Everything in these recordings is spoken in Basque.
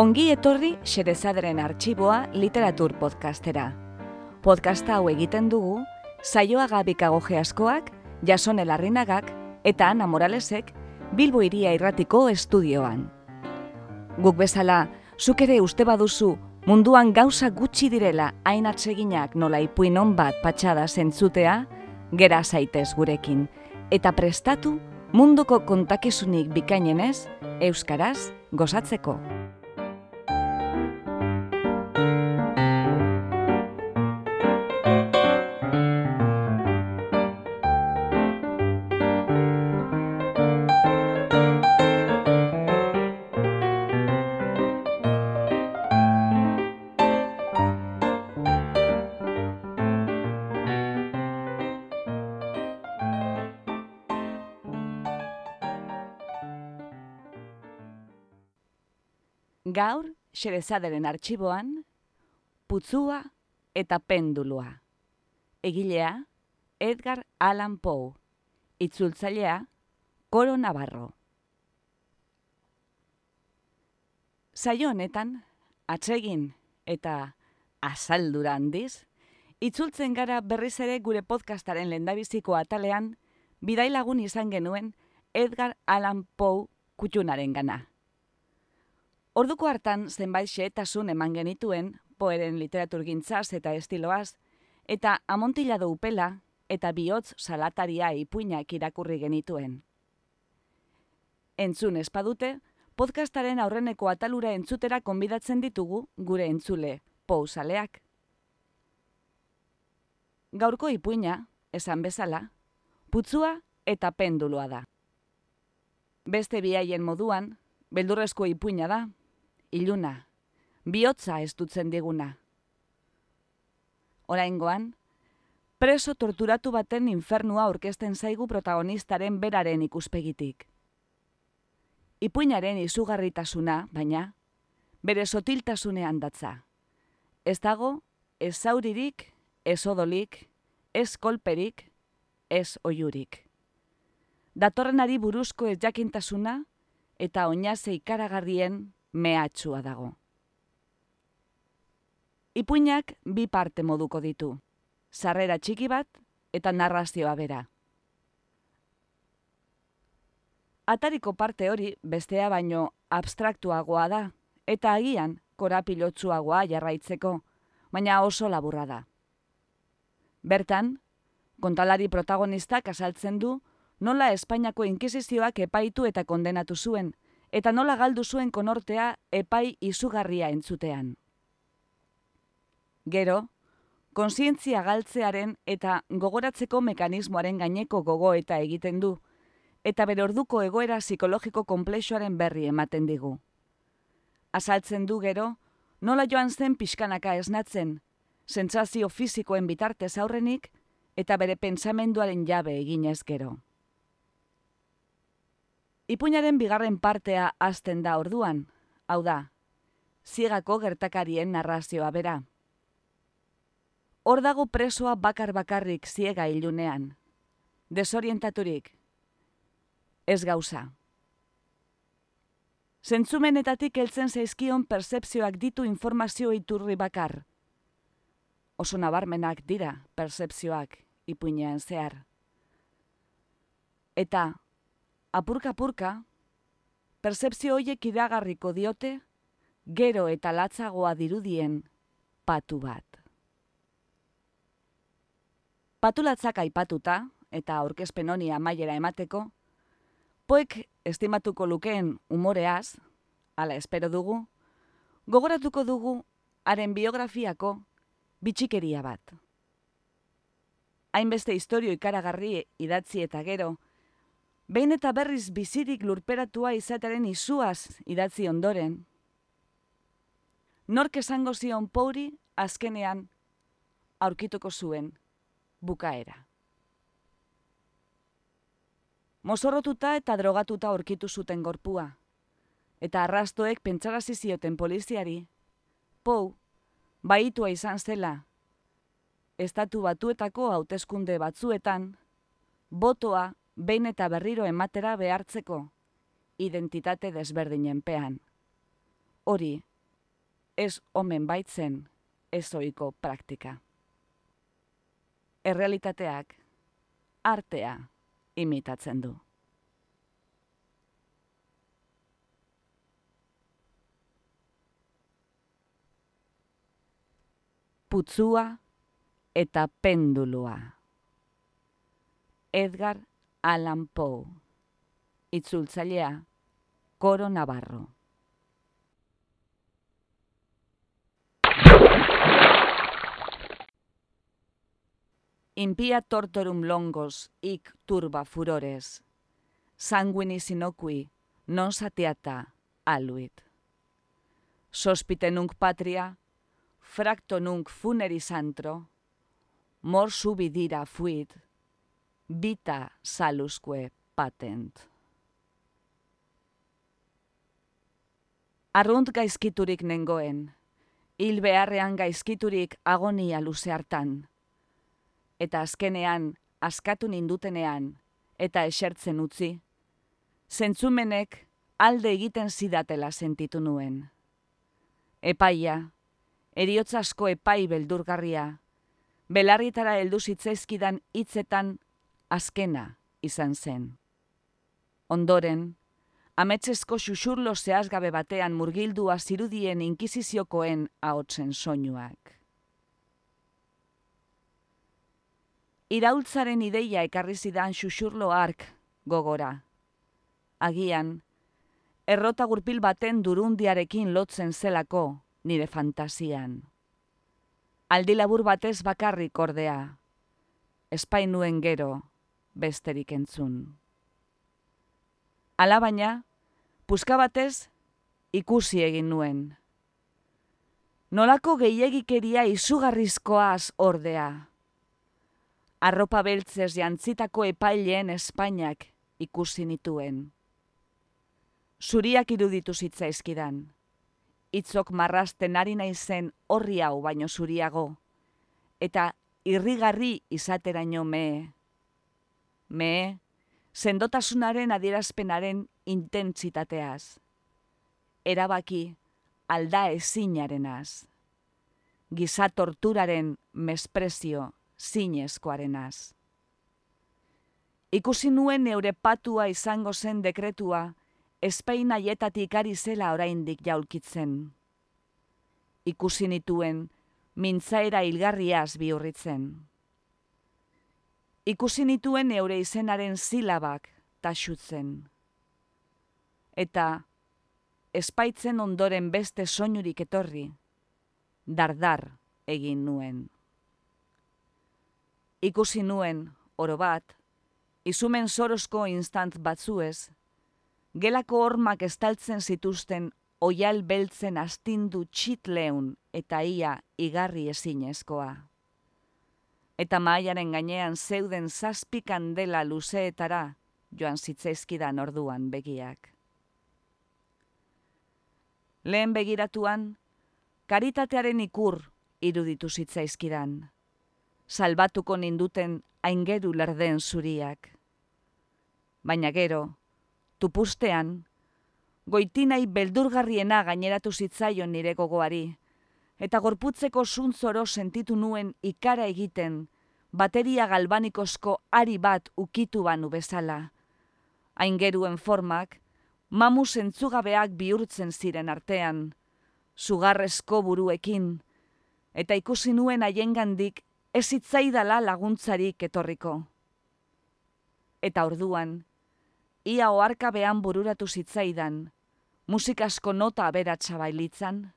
Ongi etorri Xerezaderen arxiboa literatur podcastera. Podcasta hau egiten dugu, saioa gabikago geaskoak, jasone larrinagak eta Ana Moralesek Bilbo iria irratiko estudioan. Guk bezala, zuk ere uste baduzu munduan gauza gutxi direla hain atseginak nola ipuin bat patxada zentzutea, gera zaitez gurekin, eta prestatu munduko kontakizunik bikainenez, Euskaraz gozatzeko. Gaur, xerezaderen arxiboan, putzua eta pendulua. Egilea, Edgar Allan Poe. Itzultzailea, Koro Navarro. Saio honetan, atsegin eta azaldura handiz, itzultzen gara berriz ere gure podcastaren lendabiziko atalean, bidailagun izan genuen Edgar Allan Poe kutxunaren gana. Orduko hartan zenbait xehetasun eman genituen poeren literaturgintzaz eta estiloaz, eta amontila upela eta bihotz salataria ipuinak irakurri genituen. Entzun espadute, podcastaren aurreneko atalura entzutera konbidatzen ditugu gure entzule, pousaleak. Gaurko ipuina, esan bezala, putzua eta pendulua da. Beste biaien moduan, beldurrezko ipuina da, iluna, bihotza ez dutzen diguna. Oraingoan, preso torturatu baten infernua aurkezten zaigu protagonistaren beraren ikuspegitik. Ipuinaren izugarritasuna, baina, bere sotiltasunean datza. Ez dago, ez zauririk, ez odolik, ez kolperik, ez oiurik. Datorrenari buruzko ez jakintasuna eta oinaze ikaragarrien mehatxua dago. Ipuinak bi parte moduko ditu, sarrera txiki bat eta narrazioa bera. Atariko parte hori bestea baino abstraktuagoa da, eta agian korapilotsuagoa jarraitzeko, baina oso laburra da. Bertan, kontalari protagonistak azaltzen du nola Espainiako inkisizioak epaitu eta kondenatu zuen, eta nola galdu zuen konortea epai izugarria entzutean. Gero, konsientzia galtzearen eta gogoratzeko mekanismoaren gaineko gogo eta egiten du, eta bere orduko egoera psikologiko konplexuaren berri ematen digu. Azaltzen du gero, nola joan zen pixkanaka esnatzen, sentsazio fisikoen bitartez aurrenik, eta bere pensamenduaren jabe eginez gero. Ipuñaren bigarren partea hasten da orduan, hau da, ziegako gertakarien narrazioa bera. Hor dago presoa bakar bakarrik ziega ilunean, desorientaturik, ez gauza. Zentzumenetatik heltzen zaizkion percepzioak ditu informazio iturri bakar. Oso nabarmenak dira percepzioak ipuinean zehar. Eta apurka-apurka, percepzio hoiek iragarriko diote, gero eta latzagoa dirudien patu bat. Patulatzak aipatuta, eta aurkezpen honi amaiera emateko, poek estimatuko lukeen umoreaz, ala espero dugu, gogoratuko dugu haren biografiako bitxikeria bat. Hainbeste historio ikaragarri idatzi eta gero, behin eta berriz bizirik lurperatua izatearen izuaz idatzi ondoren, nork esango zion pouri azkenean aurkituko zuen bukaera. Mozorrotuta eta drogatuta aurkitu zuten gorpua, eta arrastoek pentsarazi zioten poliziari, pou, baitua izan zela, estatu batuetako hauteskunde batzuetan, botoa behin eta berriro ematera behartzeko, identitate desberdinen pean. hori ez omen baitzen ezoiko praktika. Errealitateak artea imitatzen du. Putzua eta pendulua. Edgar Allan Poe. Itzultzailea Coro Navarro. Impia tortorum longos ic turba furores. Sanguinis inocui non satiata aluit. Sospite nunc patria, fracto nunc funeris antro, mor subidira fuit, vita salusque patent. Arrunt gaizkiturik nengoen, hil beharrean gaizkiturik agonia luze hartan, eta azkenean askatu nindutenean eta esertzen utzi, zentzumenek alde egiten zidatela sentitu nuen. Epaia, eriotzasko epai beldurgarria, belarritara heldu zitzaizkidan hitzetan azkena izan zen. Ondoren, ametsesko xuxurlo zehazgabe batean murgildua zirudien inkiziziokoen ahotsen soinuak. iraultzaren ideia ekarri zidan xuxurlo ark gogora. Agian, errota gurpil baten durundiarekin lotzen zelako nire fantasian. Aldi labur batez bakarrik ordea, espainuen gero besterik entzun. Alabaina, puska batez ikusi egin nuen. Nolako gehiagikeria izugarrizkoaz ordea arropa beltzez jantzitako epaileen Espainiak ikusi nituen. Zuriak iruditu zitzaizkidan. Itzok marrasten ari naizen horri hau baino zuriago. Eta irrigarri izateraino me. Me, sendotasunaren adierazpenaren intentsitateaz. Erabaki alda ezinarenaz. Giza torturaren mesprezio zinezkoarenaz. Ikusi nuen neure patua izango zen dekretua, espaina jetatik ari zela oraindik jaulkitzen. Ikusi nituen, mintzaera hilgarriaz bihurritzen. Ikusi nituen neure izenaren zilabak taxutzen. Eta, espaitzen ondoren beste soinurik etorri, dardar egin nuen ikusi nuen, oro bat, izumen sorozko instant batzuez, gelako hormak estaltzen zituzten oial beltzen astindu txitleun eta ia igarri ezinezkoa. Eta maaiaren gainean zeuden zazpi kandela luzeetara joan zitzaizkidan orduan begiak. Lehen begiratuan, karitatearen ikur iruditu zitzaizkidan salbatuko ninduten aingeru lerden zuriak. Baina gero, tupustean, goitinai beldurgarriena gaineratu zitzaion nire gogoari, eta gorputzeko zuntzoro sentitu nuen ikara egiten, bateria galbanikozko ari bat ukitu banu bezala. Aingeruen formak, mamu zentzugabeak bihurtzen ziren artean, sugarrezko buruekin, eta ikusi nuen haiengandik ez zitzaidala laguntzarik etorriko. Eta orduan, ia oarkabean bururatu zitzaidan, musikasko nota aberatsa bailitzan,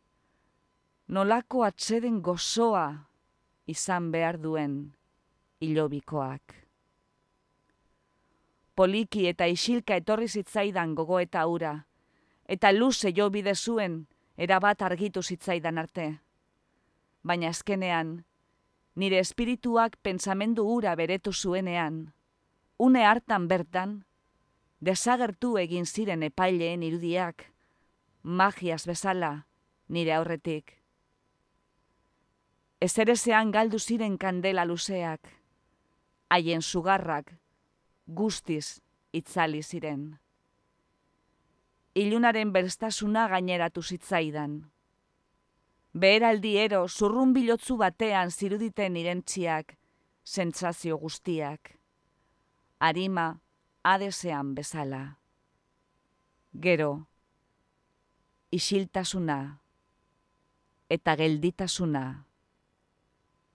nolako atseden gozoa izan behar duen ilobikoak. Poliki eta isilka etorri zitzaidan gogo eta ura, eta luze jo bide zuen erabat argitu zitzaidan arte. Baina azkenean, nire espirituak pentsamendu ura beretu zuenean, une hartan bertan, desagertu egin ziren epaileen irudiak, magiaz bezala nire aurretik. Ezerezean galdu ziren kandela luzeak, haien sugarrak guztiz itzali ziren. ilunaren berstasuna gaineratu zitzaidan. Beheraldi ero zurrun bilotzu batean ziruditen irentziak, sentsazio guztiak. Arima, adesean bezala. Gero, isiltasuna, eta gelditasuna,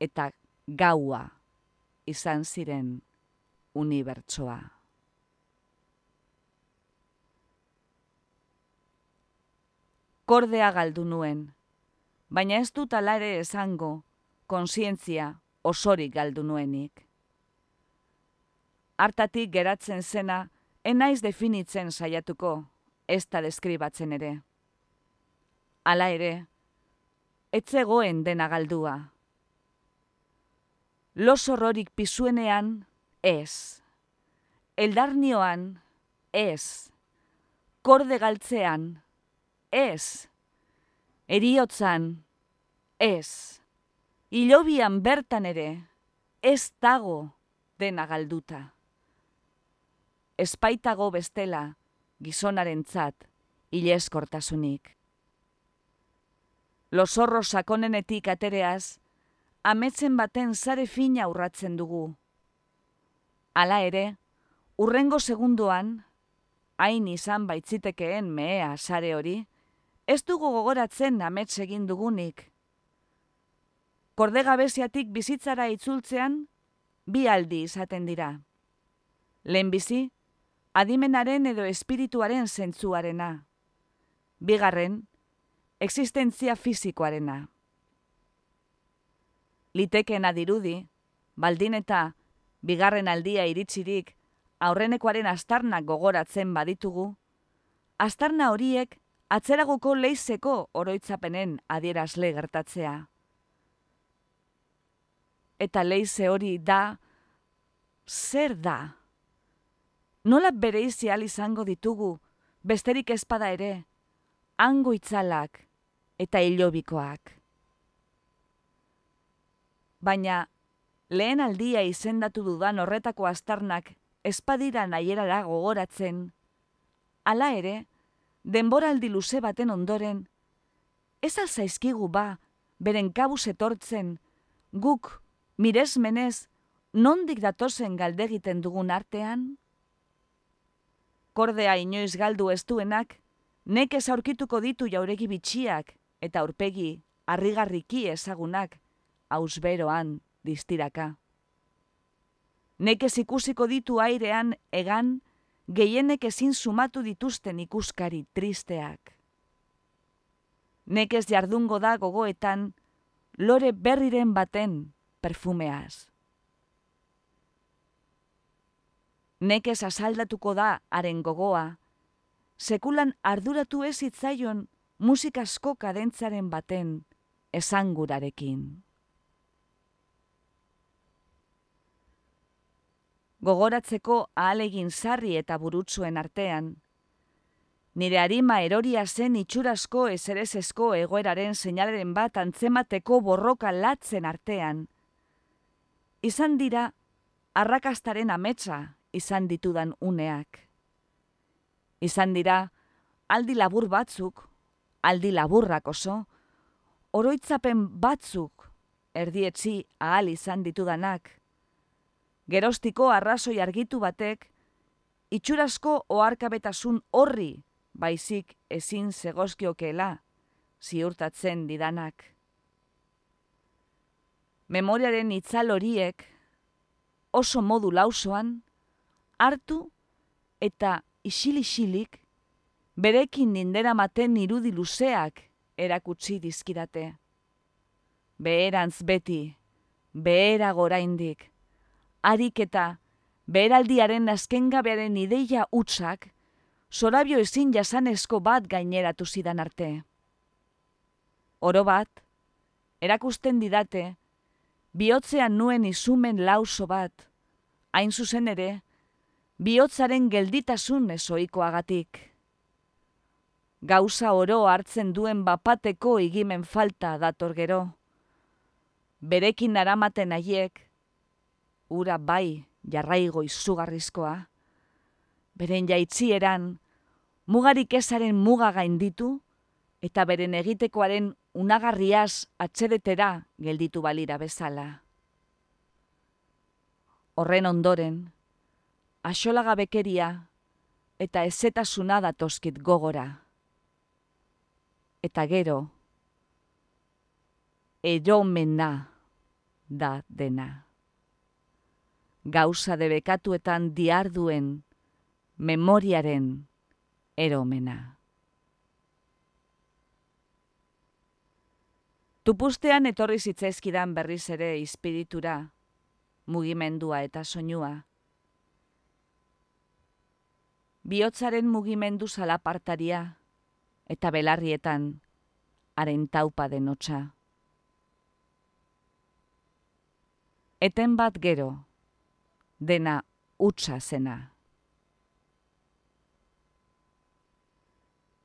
eta gaua izan ziren unibertsoa. Kordea galdu nuen, baina ez dut alare esango, konsientzia osorik galdu nuenik. Artatik geratzen zena, enaiz definitzen saiatuko, ez da deskribatzen ere. Hala ere, etzegoen dena galdua. Los horrorik pisuenean, ez. Eldarnioan, ez. Korde galtzean, ez. Eriotzan, ez. Ilobian bertan ere, ez dago dena galduta espaitago bestela gizonaren tzat hileskortasunik. Losorro sakonenetik atereaz, ametzen baten zare fina urratzen dugu. Hala ere, urrengo segunduan, hain izan baitzitekeen mehea sare hori, ez dugu gogoratzen amets egin dugunik. Kordegabeziatik bizitzara itzultzean, bi aldi izaten dira. Lehenbizi, adimenaren edo espirituaren zentzuarena. Bigarren, existentzia fizikoarena. Liteken adirudi, baldin eta bigarren aldia iritsirik aurrenekoaren astarnak gogoratzen baditugu, astarna horiek atzeragoko leizeko oroitzapenen adierazle gertatzea. Eta leize hori da, zer da? nola bere izial izango ditugu, besterik ezpada ere, hango itzalak eta hilobikoak. Baina, lehen aldia izendatu dudan horretako astarnak espadira nahierara gogoratzen, hala ere, denboraldi luze baten ondoren, ez alzaizkigu ba, beren kabuz etortzen, guk, miresmenez, nondik datozen galdegiten dugun artean? kordea inoiz galdu ez duenak, nekez aurkituko ditu jauregi bitxiak eta aurpegi harrigarriki ezagunak ausberoan distiraka. Nekez ikusiko ditu airean egan gehienek ezin sumatu dituzten ikuskari tristeak. Nekez jardungo da gogoetan lore berriren baten perfumeaz. nekez asaldatuko da haren gogoa, sekulan arduratu ez hitzaion musikasko kadentzaren baten esangurarekin. Gogoratzeko ahalegin sarri eta burutzuen artean, nire harima eroria zen itxurasko ezerezesko egoeraren seinaleren bat antzemateko borroka latzen artean, izan dira arrakastaren ametsa izan ditudan uneak. Izan dira, aldi labur batzuk, aldi laburrak oso, oroitzapen batzuk erdietzi ahal izan ditudanak. Gerostiko arrazoi argitu batek, itxurasko oarkabetasun horri baizik ezin zegozkiokela ziurtatzen didanak. Memoriaren itzal horiek oso modu lausoan, hartu eta isilisilik berekin nindera maten irudi luzeak erakutsi dizkidate. Beherantz beti, behera goraindik, harik eta beheraldiaren azkengabearen ideia utxak, zorabio ezin jasanezko bat gaineratu zidan arte. Oro bat, erakusten didate, bihotzean nuen izumen lauso bat, hain zuzen ere, bihotzaren gelditasun ezoikoagatik. Gauza oro hartzen duen bapateko igimen falta dator gero. Berekin aramaten haiek, ura bai jarraigo izugarrizkoa, beren jaitzieran, mugarik ezaren muga gainditu, eta beren egitekoaren unagarriaz atxedetera gelditu balira bezala. Horren ondoren, asolaga bekeria eta ezetasuna datozkit gogora. Eta gero, eromena da dena. Gauza debekatuetan diarduen memoriaren eromena. Tupustean etorri zitzaizkidan berriz ere espiritura, mugimendua eta soinua. Biotzaren mugimendu zalapartaria eta belarrietan haren taupa denotxa. Eten bat gero, dena utza zena.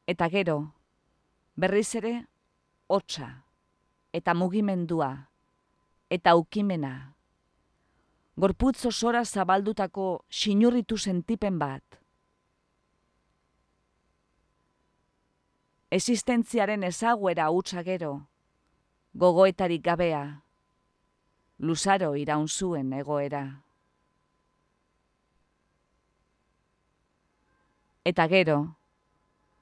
Eta gero, berriz ere, hotza eta mugimendua, eta ukimena. Gorputz osora zabaldutako sinurritu sentipen bat. Existentziaren ezaguera hutsa gero, gogoetarik gabea, luzaro iraun zuen egoera. Eta gero,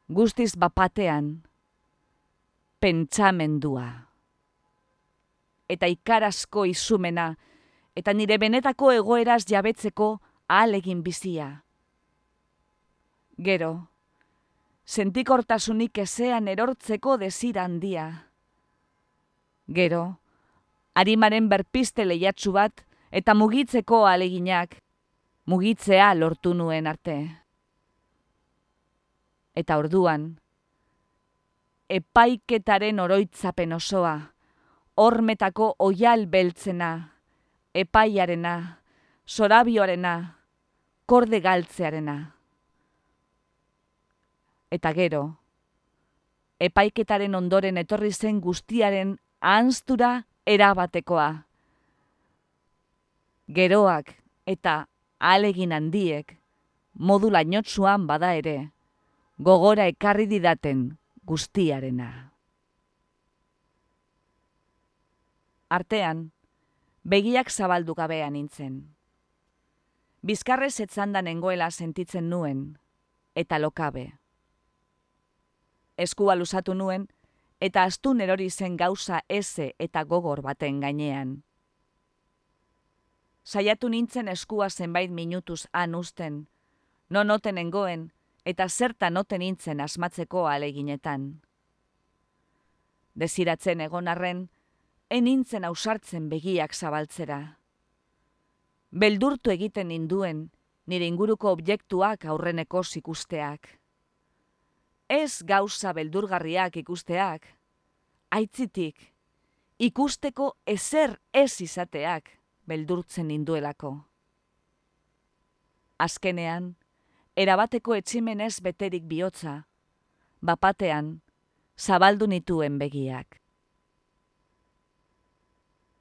guztiz bapatean, pentsamendua eta ikarazko izumena, eta nire benetako egoeraz jabetzeko ahalegin bizia. Gero, sentikortasunik ezean erortzeko desira handia. Gero, harimaren berpiste lehiatsu bat eta mugitzeko aleginak, mugitzea lortu nuen arte. Eta orduan, epaiketaren oroitzapen osoa, hormetako oial beltzena, epaiarena, sorabioarena, korde galtzearena. Eta gero, epaiketaren ondoren etorri zen guztiaren ahanztura erabatekoa. Geroak eta alegin handiek, modula inotsuan bada ere, gogora ekarri didaten guztiarena. artean, begiak zabaldu gabean nintzen. Bizkarrez etzanda nengoela sentitzen nuen, eta lokabe. Eskua lusatu nuen, eta astun erori zen gauza eze eta gogor baten gainean. Saiatu nintzen eskua zenbait minutuz han usten, no noten engoen, eta zerta noten nintzen asmatzeko aleginetan. Desiratzen egon arren, enintzen ausartzen begiak zabaltzera. Beldurtu egiten ninduen, nire inguruko objektuak aurreneko ikusteak. Ez gauza beldurgarriak ikusteak, aitzitik, ikusteko ezer ez izateak beldurtzen ninduelako. Azkenean, erabateko etximenez beterik bihotza, bapatean, zabaldu nituen begiak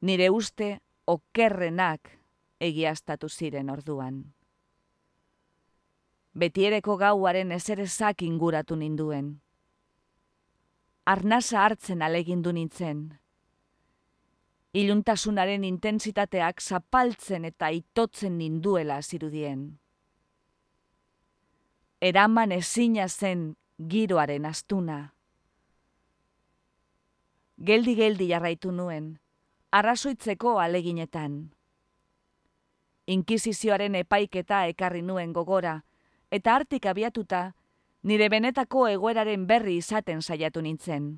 nire uste okerrenak egiaztatu ziren orduan. Betiereko gauaren ezerezak inguratu ninduen. Arnasa hartzen alegindu nintzen. Iluntasunaren intensitateak zapaltzen eta itotzen ninduela zirudien. Eraman ezina zen giroaren astuna. Geldi-geldi jarraitu nuen, arrazoitzeko aleginetan. Inkisizioaren epaiketa ekarri nuen gogora, eta hartik abiatuta, nire benetako egoeraren berri izaten saiatu nintzen.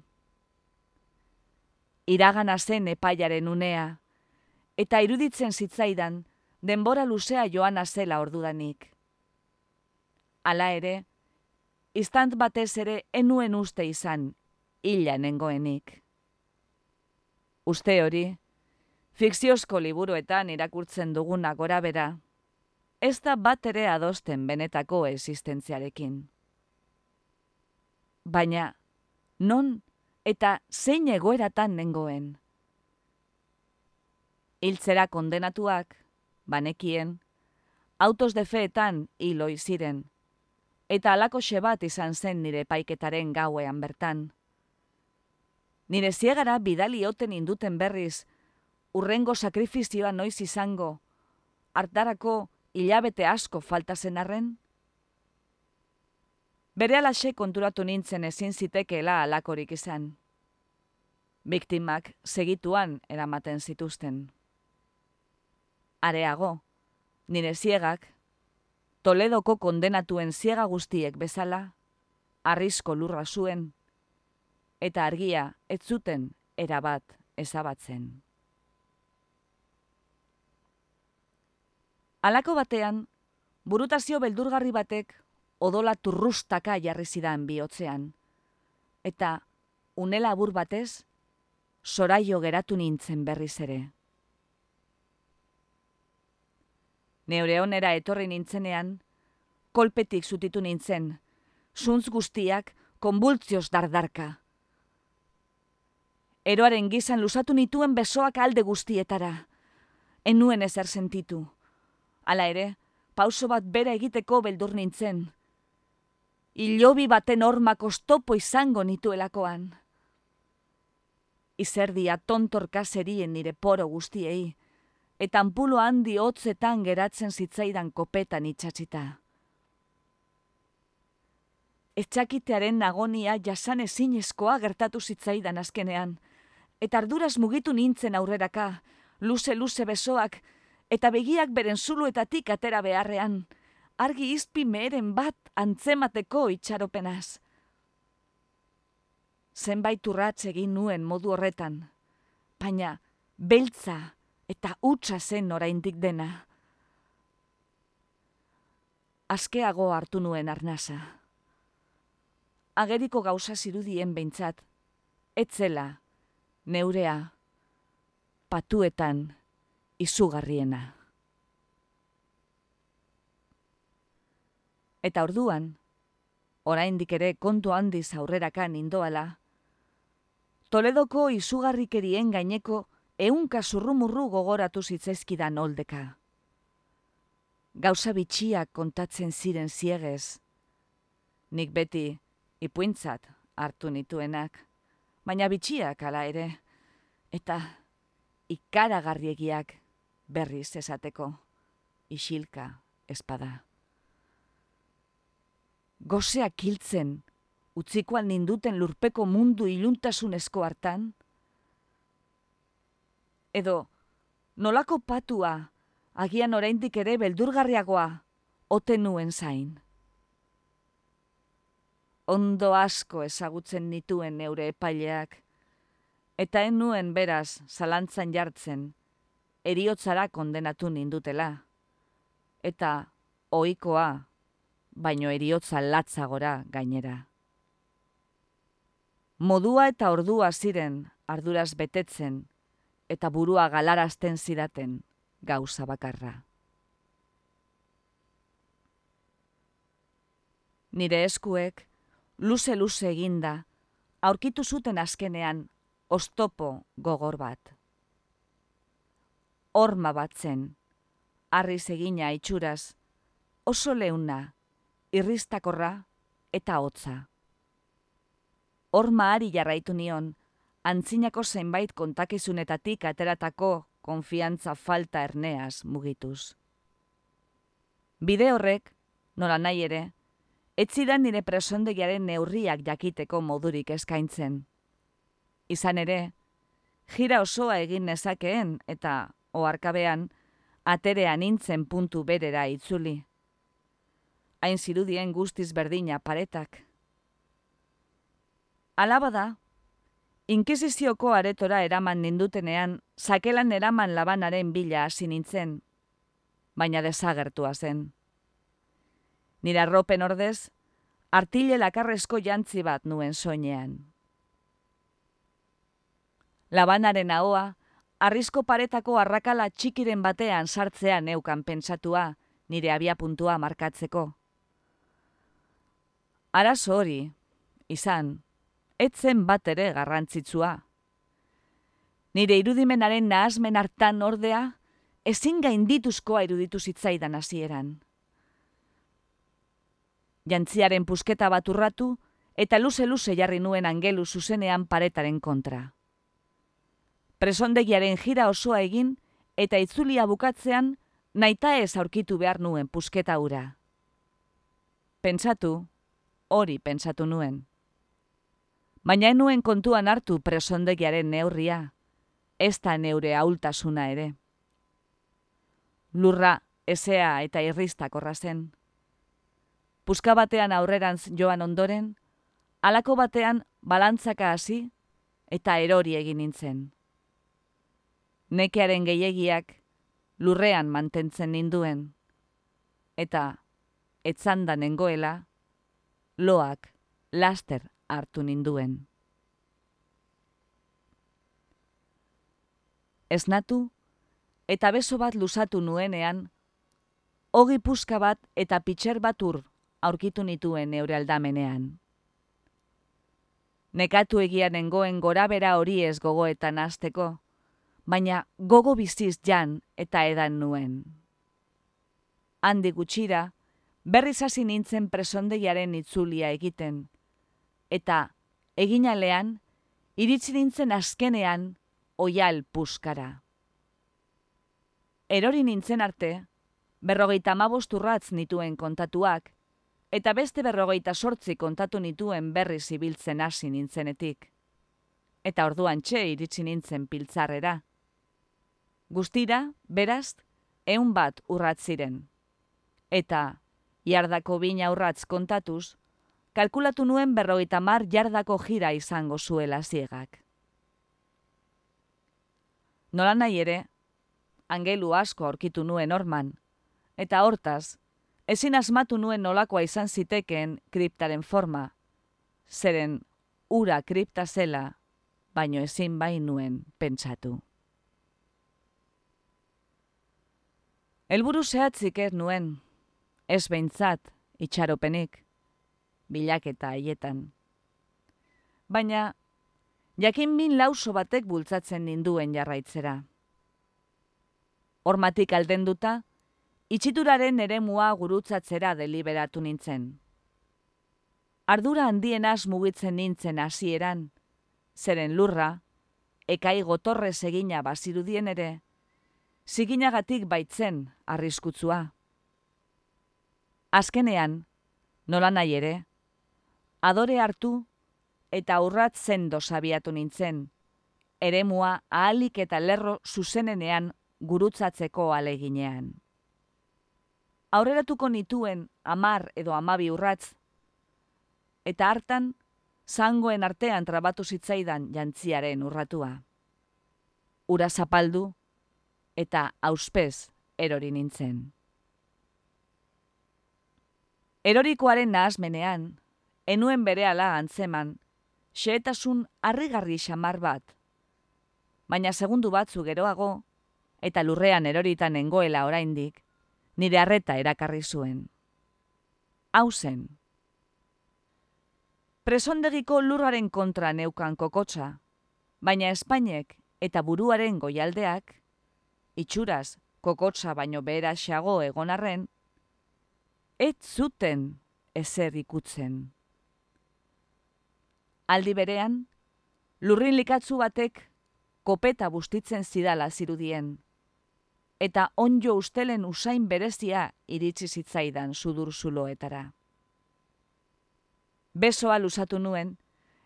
Iragana zen epaiaren unea, eta iruditzen zitzaidan, denbora luzea joan zela ordudanik. Hala ere, istant batez ere enuen uste izan, hila nengoenik. Uste hori, fikziozko liburuetan irakurtzen duguna gora bera, ez da bat ere adosten benetako existentziarekin. Baina, non eta zein egoeratan nengoen? Hiltzera kondenatuak, banekien, autos de feetan hiloi ziren, eta alako bat izan zen nire paiketaren gauean bertan. Nire ziegara bidali oten induten berriz, urrengo sakrifizioa noiz izango, hartarako hilabete asko falta zen arren? Bere alaxe konturatu nintzen ezin zitekeela alakorik izan. Biktimak segituan eramaten zituzten. Areago, nire ziegak, Toledoko kondenatuen ziega guztiek bezala, arrisko lurra zuen, eta argia ez zuten erabat ezabatzen. Alako batean, burutazio beldurgarri batek odola turrustaka jarri zidan bihotzean, eta unela abur batez, soraio geratu nintzen berriz ere. Neure onera etorri nintzenean, kolpetik zutitu nintzen, zuntz guztiak konbultzioz dardarka. Eroaren gizan lusatu nituen besoak alde guztietara. Enuen ezer sentitu. Hala ere, pauso bat bera egiteko beldur nintzen. Ilobi baten ormak ostopo izango nituelakoan. Izerdia tontorka zerien nire poro guztiei, eta anpulo handi hotzetan geratzen zitzaidan kopetan itxatzita. Etxakitearen nagonia jasan ezinezkoa gertatu zitzaidan azkenean, eta arduraz mugitu nintzen aurreraka, luze-luze besoak, eta begiak beren zuluetatik atera beharrean, argi izpi meheren bat antzemateko itxaropenaz. Zenbait urratz egin nuen modu horretan, baina beltza eta utza zen oraindik dena. Askeago hartu nuen arnasa. Ageriko gauza zirudien behintzat, etzela, neurea, patuetan, izugarriena. Eta orduan, oraindik ere kontu handiz aurrerakan indoala, Toledoko izugarrikerien gaineko eunka zurrumurru gogoratu zitzaizkidan oldeka. Gauza bitxiak kontatzen ziren ziegez. Nik beti ipuintzat hartu nituenak, baina bitxiak ala ere, eta ikaragarriegiak berriz esateko, isilka espada. Gozeak kiltzen, utzikoan ninduten lurpeko mundu iluntasunezko hartan, edo nolako patua agian oraindik ere beldurgarriagoa ote nuen zain. Ondo asko ezagutzen nituen neure epaileak, eta en nuen beraz zalantzan jartzen, eriotzara kondenatu nindutela, eta ohikoa, baino eriotza latzagora gainera. Modua eta ordua ziren arduraz betetzen, eta burua galarazten zidaten gauza bakarra. Nire eskuek, luze-luze eginda, aurkitu zuten azkenean ostopo gogor bat. Horma bat zen, harriz egina itxuraz, oso leuna, irristakorra eta hotza. Horma ari jarraitu nion, antzinako zenbait kontakizunetatik ateratako konfiantza falta erneaz mugituz. Bide horrek, nola nahi ere, etzidan nire presondegiaren neurriak jakiteko modurik eskaintzen. Izan ere, jira osoa egin nezakeen eta, oarkabean, aterean nintzen puntu berera itzuli. Hain zirudien guztiz berdina paretak. Alaba da, Inkizizioko aretora eraman nindutenean, sakelan eraman labanaren bila hasi nintzen, baina desagertua zen. Nira ropen ordez, artile lakarrezko jantzi bat nuen soinean. Labanaren ahoa, arrisko paretako arrakala txikiren batean sartzea neukan pentsatua, nire abia puntua markatzeko. Arazo hori, izan, etzen bat ere garrantzitsua. Nire irudimenaren nahazmen hartan ordea, ezin gaindituzkoa iruditu zitzaidan hasieran. Jantziaren pusketa bat urratu eta luze-luze jarri nuen angelu zuzenean paretaren kontra. Presondegiaren jira osoa egin eta itzulia bukatzean naita ez aurkitu behar nuen pusketa ura. Pentsatu, hori pentsatu nuen. Baina enuen kontuan hartu presondegiaren neurria, ez da neure haultasuna ere. Lurra, ezea eta irristak horra zen. Puska batean aurrerantz joan ondoren, alako batean balantzaka hasi eta erori egin nintzen. Nekearen gehiagiak lurrean mantentzen ninduen, eta etzanda nengoela, loak laster hartu ninduen. Esnatu eta beso bat luzatu nuenean, hogi puska bat eta pitxer bat ur aurkitu nituen neure aldamenean. Nekatu egian nengoen gora bera hori ez gogoetan azteko, baina gogo biziz jan eta edan nuen. Handi gutxira, berriz hasi nintzen presondegiaren itzulia egiten, eta eginalean, iritsi nintzen azkenean oial puskara. Erori nintzen arte, berrogeita mabosturratz nituen kontatuak, eta beste berrogeita sortzi kontatu nituen berri zibiltzen hasi nintzenetik. Eta orduan txe iritsi nintzen piltzarrera. Guztira, beraz, eun bat urratz ziren. Eta, jardako bina urratz kontatuz, kalkulatu nuen berrogeita mar jardako jira izango zuela ziegak. Nola nahi ere, angelu asko aurkitu nuen orman, eta hortaz, ezin asmatu nuen nolakoa izan zitekeen kriptaren forma, zeren ura kripta zela, baino ezin bai nuen pentsatu. Elburu zehatzik ez nuen, ez behintzat, itxaropenik, bilaketa haietan. Baina, jakin min lauso batek bultzatzen ninduen jarraitzera. Hormatik aldenduta, itxituraren eremua gurutzatzera deliberatu nintzen. Ardura handienaz mugitzen nintzen hasieran, zeren lurra, ekai gotorrez egina bazirudien ere, ziginagatik baitzen arriskutzua. Azkenean, nola nahi ere, adore hartu eta aurrat zendo sabiatu nintzen, eremua ahalik eta lerro zuzenenean gurutzatzeko aleginean aurreratuko nituen amar edo amabi urratz, eta hartan, zangoen artean trabatu zitzaidan jantziaren urratua. Ura zapaldu eta auspez erori nintzen. Erorikoaren nahazmenean, enuen berehala antzeman, xeetasun harrigarri xamar bat. Baina segundu batzu geroago, eta lurrean eroritan nengoela oraindik, nire arreta erakarri zuen. Hau zen. Presondegiko lurraren kontra neukan kokotsa, baina Espainek eta buruaren goialdeak, itxuraz kokotsa baino behera xago egonarren, ez zuten ezer ikutzen. Aldi berean, lurrin likatzu batek kopeta bustitzen zidala zirudien, eta onjo ustelen usain berezia iritsi zitzaidan sudur zuloetara. Besoa lusatu nuen,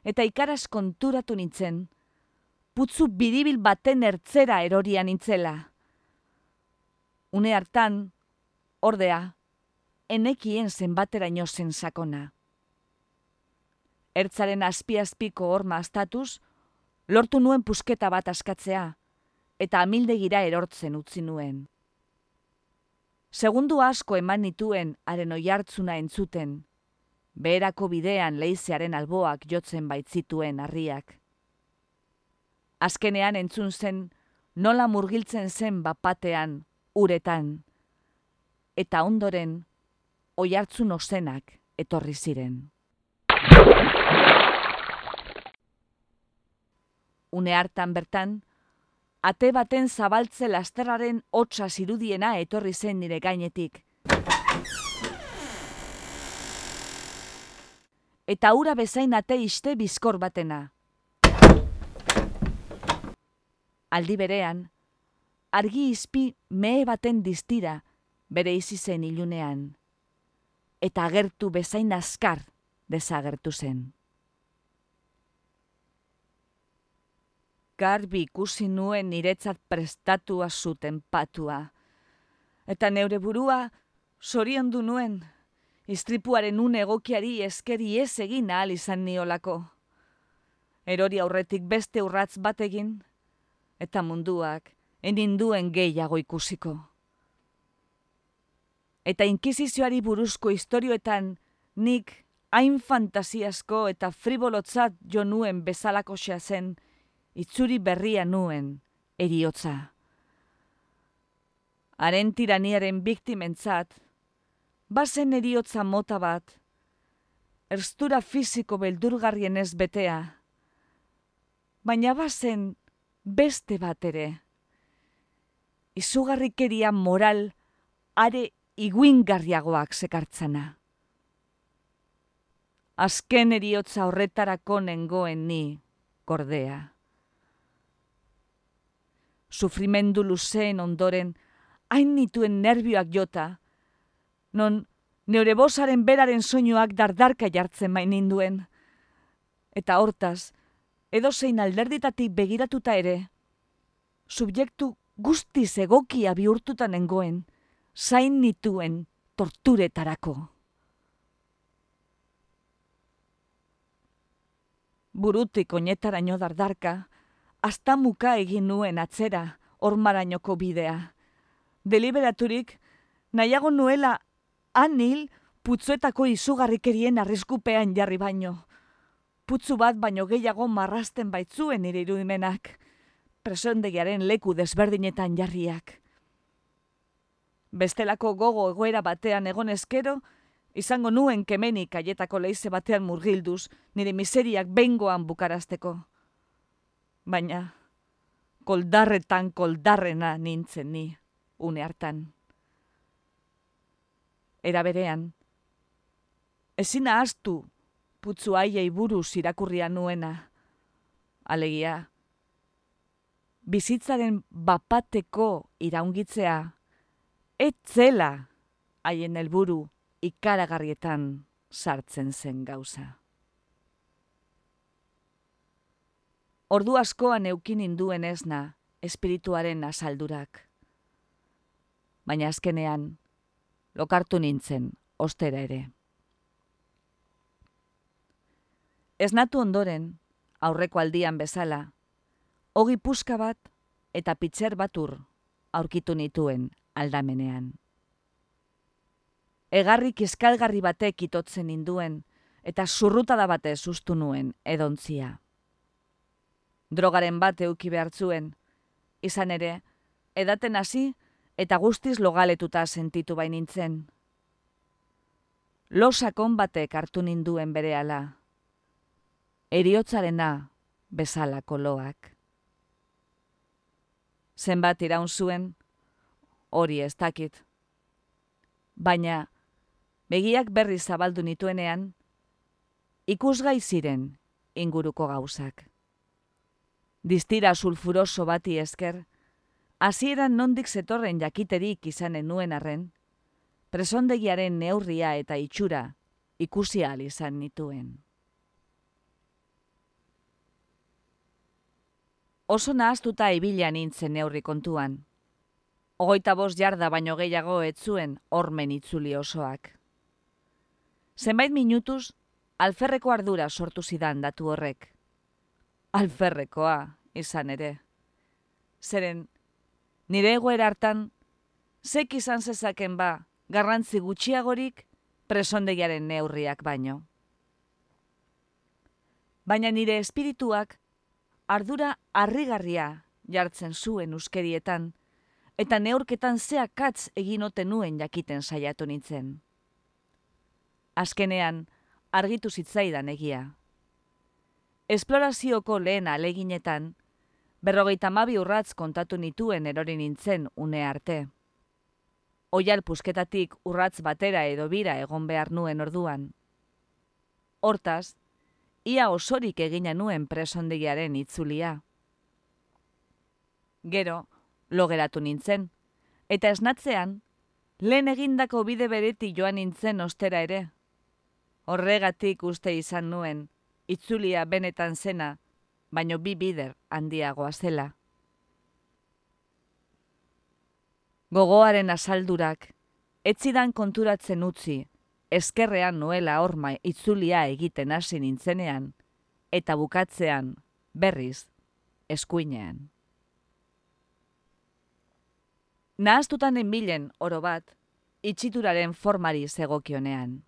eta ikaraz konturatu nintzen, putzu biribil baten ertzera erorian nintzela. Une hartan, ordea, enekien zenbatera inozen sakona. Ertzaren azpi-azpiko horma astatuz, lortu nuen pusketa bat askatzea, eta amildegira erortzen utzi nuen. Segundu asko eman nituen haren oihartzuna entzuten, beherako bidean leizearen alboak jotzen baitzituen harriak. Azkenean entzun zen nola murgiltzen zen bapatean, uretan, eta ondoren oihartzun ozenak etorri ziren. Une hartan bertan, ate baten zabaltze lasterraren hotza zirudiena etorri zen nire gainetik. eta ura bezain ate iste bizkor batena. Aldi berean, argi izpi mehe baten distira bere izi zen ilunean, eta agertu bezain azkar desagertu zen. Garbi ikusi nuen niretzat prestatua zuten patua, eta neure burua soriondu nuen, istripuaren une egokiari eskeri ez egin ahal izan niolako. Erori aurretik beste urratz bat egin, eta munduak eninduen gehiago ikusiko. Eta inkizizioari buruzko historioetan nik hain fantasiasko eta fribolotzat jo nuen bezalako zen, itzuri berria nuen eriotza. Haren tiraniaren biktimentzat, bazen eriotza mota bat, erstura fiziko beldurgarrien ez betea, baina bazen beste bat ere. Izugarrikeria moral are iguingarriagoak sekartzana. Azken eriotza horretarako nengoen ni, kordea. Sufrimendu luzeen ondoren, hain nituen nervioak jota, non neure bosaren beraren soinuak dardarka jartzen main duen. Eta hortaz, edo zein alderditatik begiratuta ere, subjektu guztiz egokia bihurtuta nengoen, zain nituen torturetarako. Burutik oinetaraino dardarka, hasta muka egin nuen atzera ormarainoko bidea. Deliberaturik, nahiago nuela anil putzuetako izugarrikerien arriskupean jarri baino. Putzu bat baino gehiago marrasten baitzuen nire irudimenak, presondegiaren leku desberdinetan jarriak bestelako gogo egoera batean egon eskero, izango nuen kemenik aietako leize batean murgilduz, nire miseriak bengoan bukarazteko. Baina, koldarretan koldarrena nintzen ni, une hartan. Era berean, ezina astu putzu aiei buruz irakurria nuena. Alegia, bizitzaren bapateko iraungitzea etzela haien helburu ikaragarrietan sartzen zen gauza. Ordu askoan eukin induen esna espirituaren azaldurak. Baina azkenean, lokartu nintzen, ostera ere. Ez natu ondoren, aurreko aldian bezala, hogi puska bat eta pitzer batur aurkitu nituen aldamenean. Egarrik iskalgarri batek itotzen induen, eta zurrutada bate sustu nuen edontzia. Drogaren bat euki behartzuen, izan ere, edaten hasi eta guztiz logaletuta sentitu bain nintzen. Losakon batek hartu ninduen bere ala. Eriotzarena bezalako loak. Zenbat iraun zuen, hori ez dakit. Baina, begiak berri zabaldu nituenean, ikusgai ziren inguruko gauzak. Distira sulfuroso bati esker, hasieran nondik zetorren jakiterik izanen nuen arren, presondegiaren neurria eta itxura ikusi izan nituen. Oso nahaztuta ibila nintzen neurri kontuan, Ogoita bost jarda baino gehiago etzuen ormen itzuli osoak. Zenbait minutuz, alferreko ardura sortu zidan datu horrek. Alferrekoa, izan ere. Zeren, nire egoera hartan, zek izan zezaken ba, garrantzi gutxiagorik, presondegiaren neurriak baino. Baina nire espirituak, ardura harrigarria jartzen zuen uskerietan, eta neurketan zea katz egin nuen jakiten saiatu nintzen. Azkenean, argitu zitzaidan egia. Esplorazioko lehen aleginetan, berrogeita mabi urratz kontatu nituen erori nintzen une arte. Oial pusketatik urratz batera edo bira egon behar nuen orduan. Hortaz, ia osorik egina nuen presondegiaren itzulia. Gero, logeratu nintzen, eta esnatzean, lehen egindako bide bereti joan nintzen ostera ere. Horregatik uste izan nuen, itzulia benetan zena, baino bi bider handiagoa zela. Gogoaren asaldurak, etzidan konturatzen utzi, eskerrean noela horma itzulia egiten hasi nintzenean, eta bukatzean, berriz, eskuinean. Nahaztutan enbilen, oro bat, itxituraren formari zegokionean.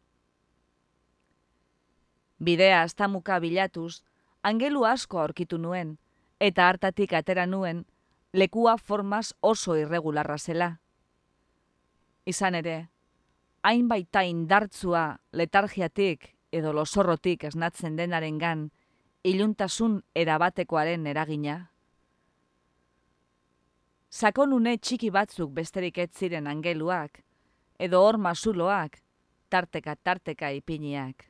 Bidea astamuka bilatuz, angelu asko aurkitu nuen, eta hartatik atera nuen, lekua formaz oso irregularra zela. Izan ere, hainbaita indartzua letargiatik edo losorrotik esnatzen denaren gan, iluntasun erabatekoaren eragina. Sakonune txiki batzuk besterik ez ziren angeluak, edo hor masuloak, tarteka tarteka ipiniak.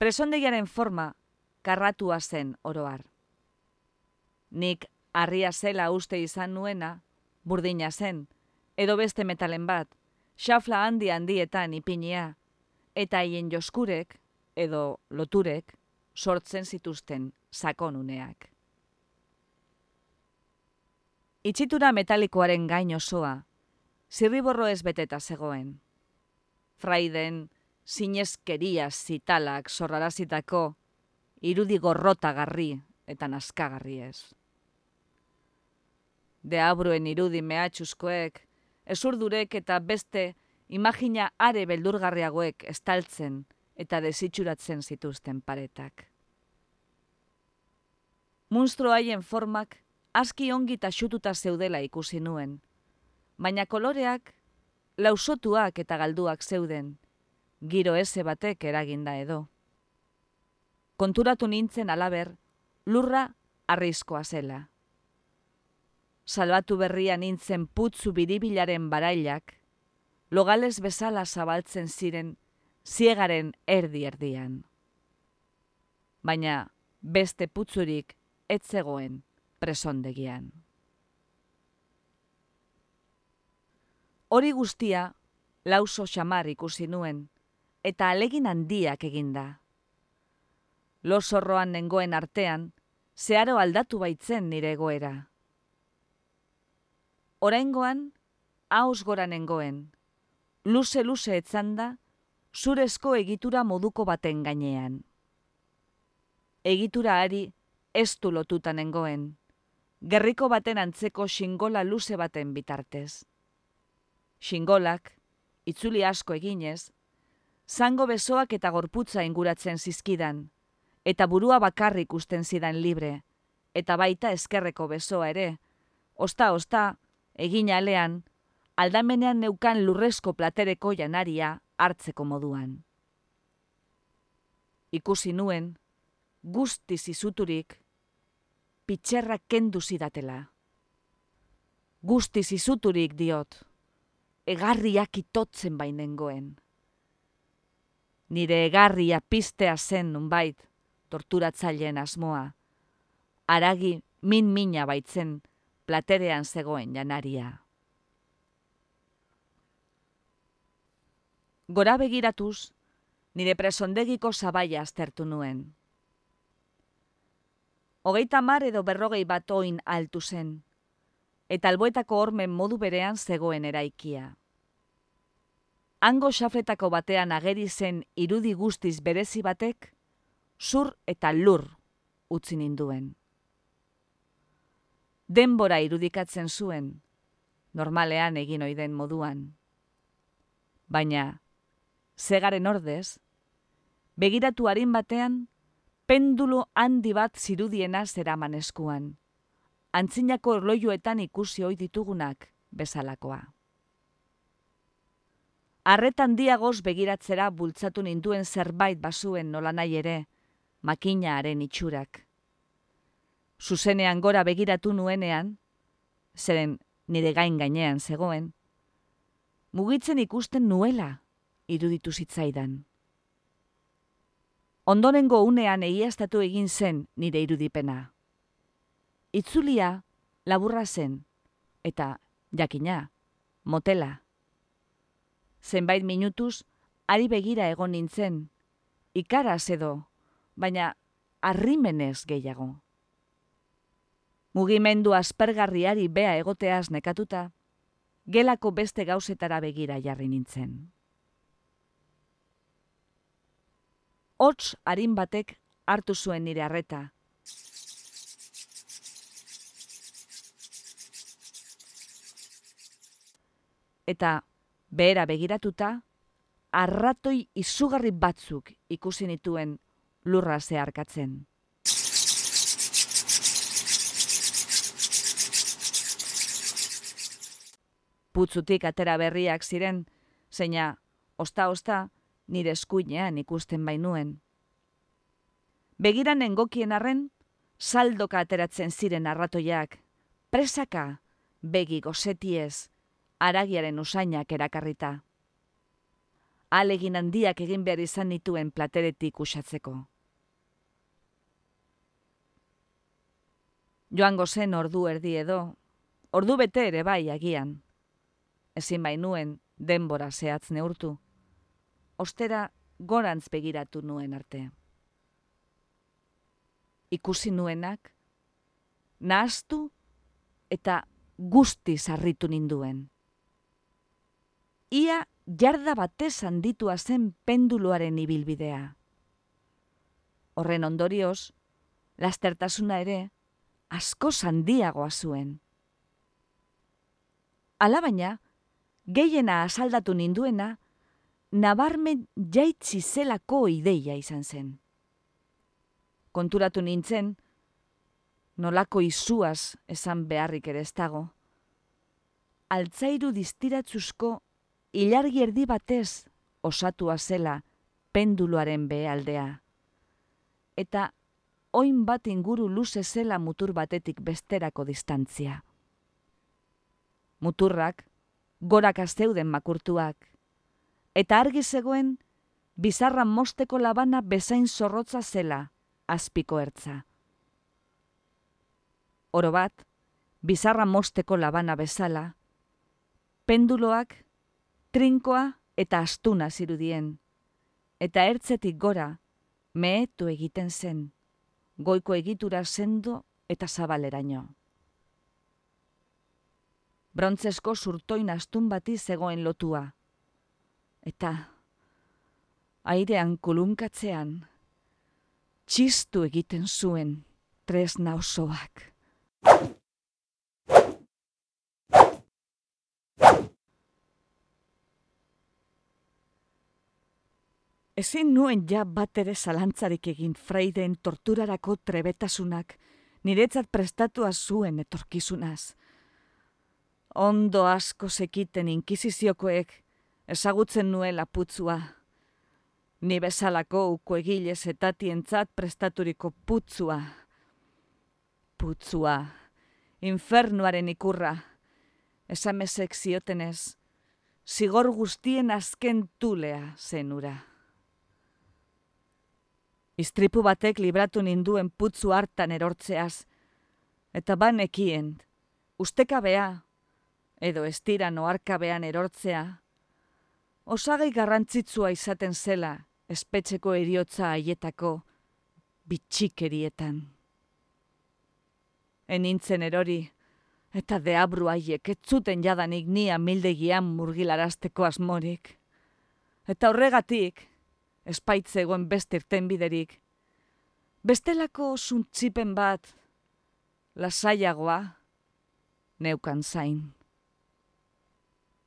Presondegiaren forma karratua zen oroar. Nik harria zela uste izan nuena, burdina zen, edo beste metalen bat, xafla handi handietan ipinia, eta hien joskurek, edo loturek, sortzen zituzten sakonuneak. Itxitura metalikoaren gain osoa, zirriborro ez beteta zegoen. Fraiden, sinezkeria zitalak zorrarazitako, irudi gorrota garri eta naskagarri ez. Deabruen irudi mehatxuzkoek, ezurdurek eta beste imagina are beldurgarriagoek estaltzen eta desitxuratzen zituzten paretak. Munstro haien formak aski ongi xututa zeudela ikusi nuen, baina koloreak lausotuak eta galduak zeuden, giro eze batek eraginda edo. Konturatu nintzen alaber, lurra arrizkoa zela. Salbatu berria nintzen putzu biribilaren barailak, logales bezala zabaltzen ziren ziegaren erdi erdian. Baina beste putzurik etzegoen presondegian. Hori guztia lauso xamar ikusi nuen, eta alegin handiak eginda. Losorroan nengoen artean, zeharo aldatu baitzen nire egoera. Oraingoan, haus gora nengoen, luze-luze etzanda, zurezko egitura moduko baten gainean. Egitura ari ez du lotuta nengoen, gerriko baten antzeko xingola luze baten bitartez. Xingolak, itzuli asko eginez, zango besoak eta gorputza inguratzen zizkidan, eta burua bakarrik usten zidan libre, eta baita eskerreko besoa ere, osta-osta, egin alean, aldamenean neukan lurrezko platereko janaria hartzeko moduan. Ikusi nuen, guzti zizuturik, pitxerra kendu zidatela. Guzti zizuturik diot, egarriak itotzen bainengoen nire egarria pistea zen nunbait, torturatzaileen asmoa. Aragi min mina baitzen, platerean zegoen janaria. Gora begiratuz, nire presondegiko zabaia aztertu nuen. Hogeita mar edo berrogei bat oin altu zen, eta alboetako hormen modu berean zegoen eraikia. Hango xafletako batean ageri zen irudi guztiz berezi batek, zur eta lur utzi ninduen. Denbora irudikatzen zuen, normalean egin oiden moduan. Baina, zegaren ordez, begiratu harin batean, pendulo handi bat zirudiena zeraman eskuan, antzinako erloioetan ikusi ohi ditugunak bezalakoa. Arretan diagoz begiratzera bultzatu ninduen zerbait bazuen nola nahi ere, makinaaren itxurak. Zuzenean gora begiratu nuenean, zeren nire gain gainean zegoen, mugitzen ikusten nuela iruditu zitzaidan. Ondorengo unean egiaztatu egin zen nire irudipena. Itzulia laburra zen, eta jakina, motela. Zenbait minutuz, ari begira egon nintzen, ikaraz edo, baina arrimenez gehiago. Mugimendu aspergarriari bea egoteaz nekatuta, gelako beste gauzetara begira jarri nintzen. Hots harin batek hartu zuen nire harreta. Eta behera begiratuta, arratoi izugarri batzuk ikusi nituen lurra zeharkatzen. putzutik atera berriak ziren, zeina, osta-osta, nire eskuinean ikusten bainuen. Begiran engokien arren, saldoka ateratzen ziren arratoiak, presaka, begi gozetiez, aragiaren usainak erakarrita. Alegin handiak egin behar izan nituen plateretik usatzeko. Joango zen ordu erdi edo, ordu bete ere bai agian ezin bainuen denbora zehatz neurtu. Ostera gorantz begiratu nuen arte. Ikusi nuenak, nahaztu eta guzti zarritu ninduen. Ia jarda batez handitua zen penduluaren ibilbidea. Horren ondorioz, lastertasuna ere, asko handiagoa zuen. Alabaina, gehiena asaldatu ninduena, nabarmen jaitzi zelako ideia izan zen. Konturatu nintzen, nolako izuaz esan beharrik ere ez dago. Altzairu distiratzuzko ilargi erdi batez osatua zela penduloaren behealdea. Eta oin bat inguru luze zela mutur batetik besterako distantzia. Muturrak, gorak asteuden makurtuak. Eta argi zegoen, bizarra mosteko labana bezain zorrotza zela, azpiko ertza. Oro bat, bizarra mosteko labana bezala, penduloak, trinkoa eta astuna zirudien, eta ertzetik gora, mehetu egiten zen, goiko egitura sendo eta zabaleraino brontzesko surtoin astun bati zegoen lotua. Eta airean kulunkatzean, txistu egiten zuen tresna osoak. Ezin nuen ja bat ere zalantzarik egin freideen torturarako trebetasunak, niretzat prestatua zuen etorkizunaz ondo asko sekiten inkisiziokoek ezagutzen nuela putzua. Ni bezalako uko egilez etatientzat prestaturiko putzua. Putzua, infernuaren ikurra, esamesek ziotenez, zigor guztien azken tulea zenura. Istripu batek libratu ninduen putzu hartan erortzeaz, eta banekien, ustekabea, edo estira noarkabean erortzea, osagai garrantzitsua izaten zela espetxeko eriotza haietako bitxikerietan. Enintzen erori, eta deabru haiek etzuten jadanik nia mildegian murgilarazteko asmorik. Eta horregatik, espaitzegoen beste irten biderik, bestelako zuntzipen bat, lasaiagoa, neukan zain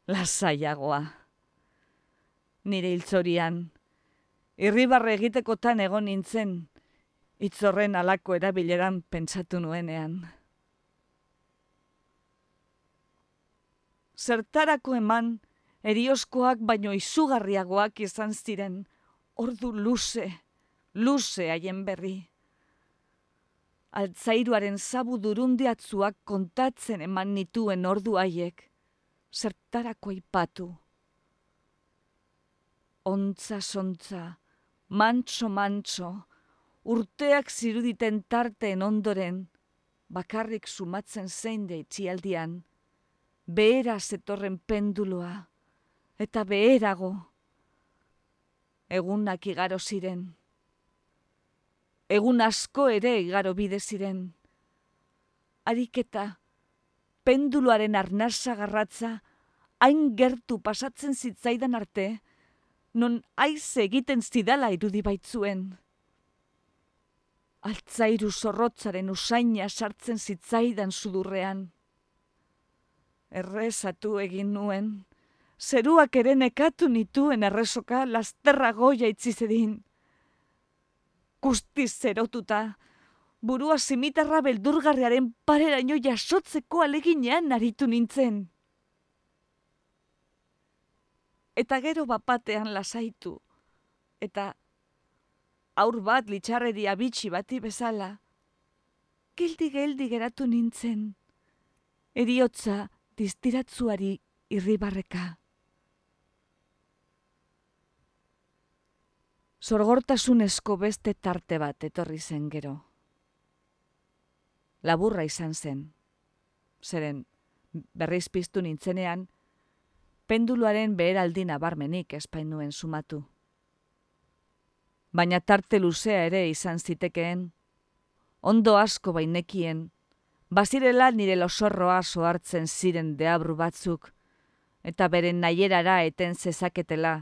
lasaiagoa. Nire hiltzorian, irribarre egitekotan egon nintzen, itzorren alako erabileran pentsatu nuenean. Zertarako eman, erioskoak baino izugarriagoak izan ziren, ordu luze, luze haien berri. Altzairuaren zabu durundiatzuak kontatzen eman nituen ordu haiek zertarako ipatu. ontza sontza, mantso mantso, urteak ziruditen tarteen ondoren, bakarrik sumatzen zein de itxialdian, behera zetorren penduloa, eta beherago, egunak igaro ziren, egun asko ere igaro bide ziren, ariketa, penduloaren arnasa garratza, hain gertu pasatzen zitzaidan arte, non aiz egiten zidala irudi baitzuen. Altzairu zorrotzaren usaina sartzen zitzaidan sudurrean. Errezatu egin nuen, zeruak ere nekatu nituen errezoka lasterra goia itzizedin. Guztiz zerotuta, burua simitarra beldurgarriaren pareraino jasotzeko aleginean aritu nintzen eta gero bapatean lasaitu, eta aur bat litxarreri abitsi bati bezala, geldi-geldi geratu nintzen, eriotza diztiratzuari irribarreka. Zorgortasunezko beste tarte bat etorri zen gero. Laburra izan zen. Zeren, berriz piztu nintzenean, penduluaren beheraldi nabarmenik espainuen sumatu. Baina tarte luzea ere izan zitekeen, ondo asko bainekien, bazirela nire losorroa soartzen ziren deabru batzuk, eta beren nahierara eten zezaketela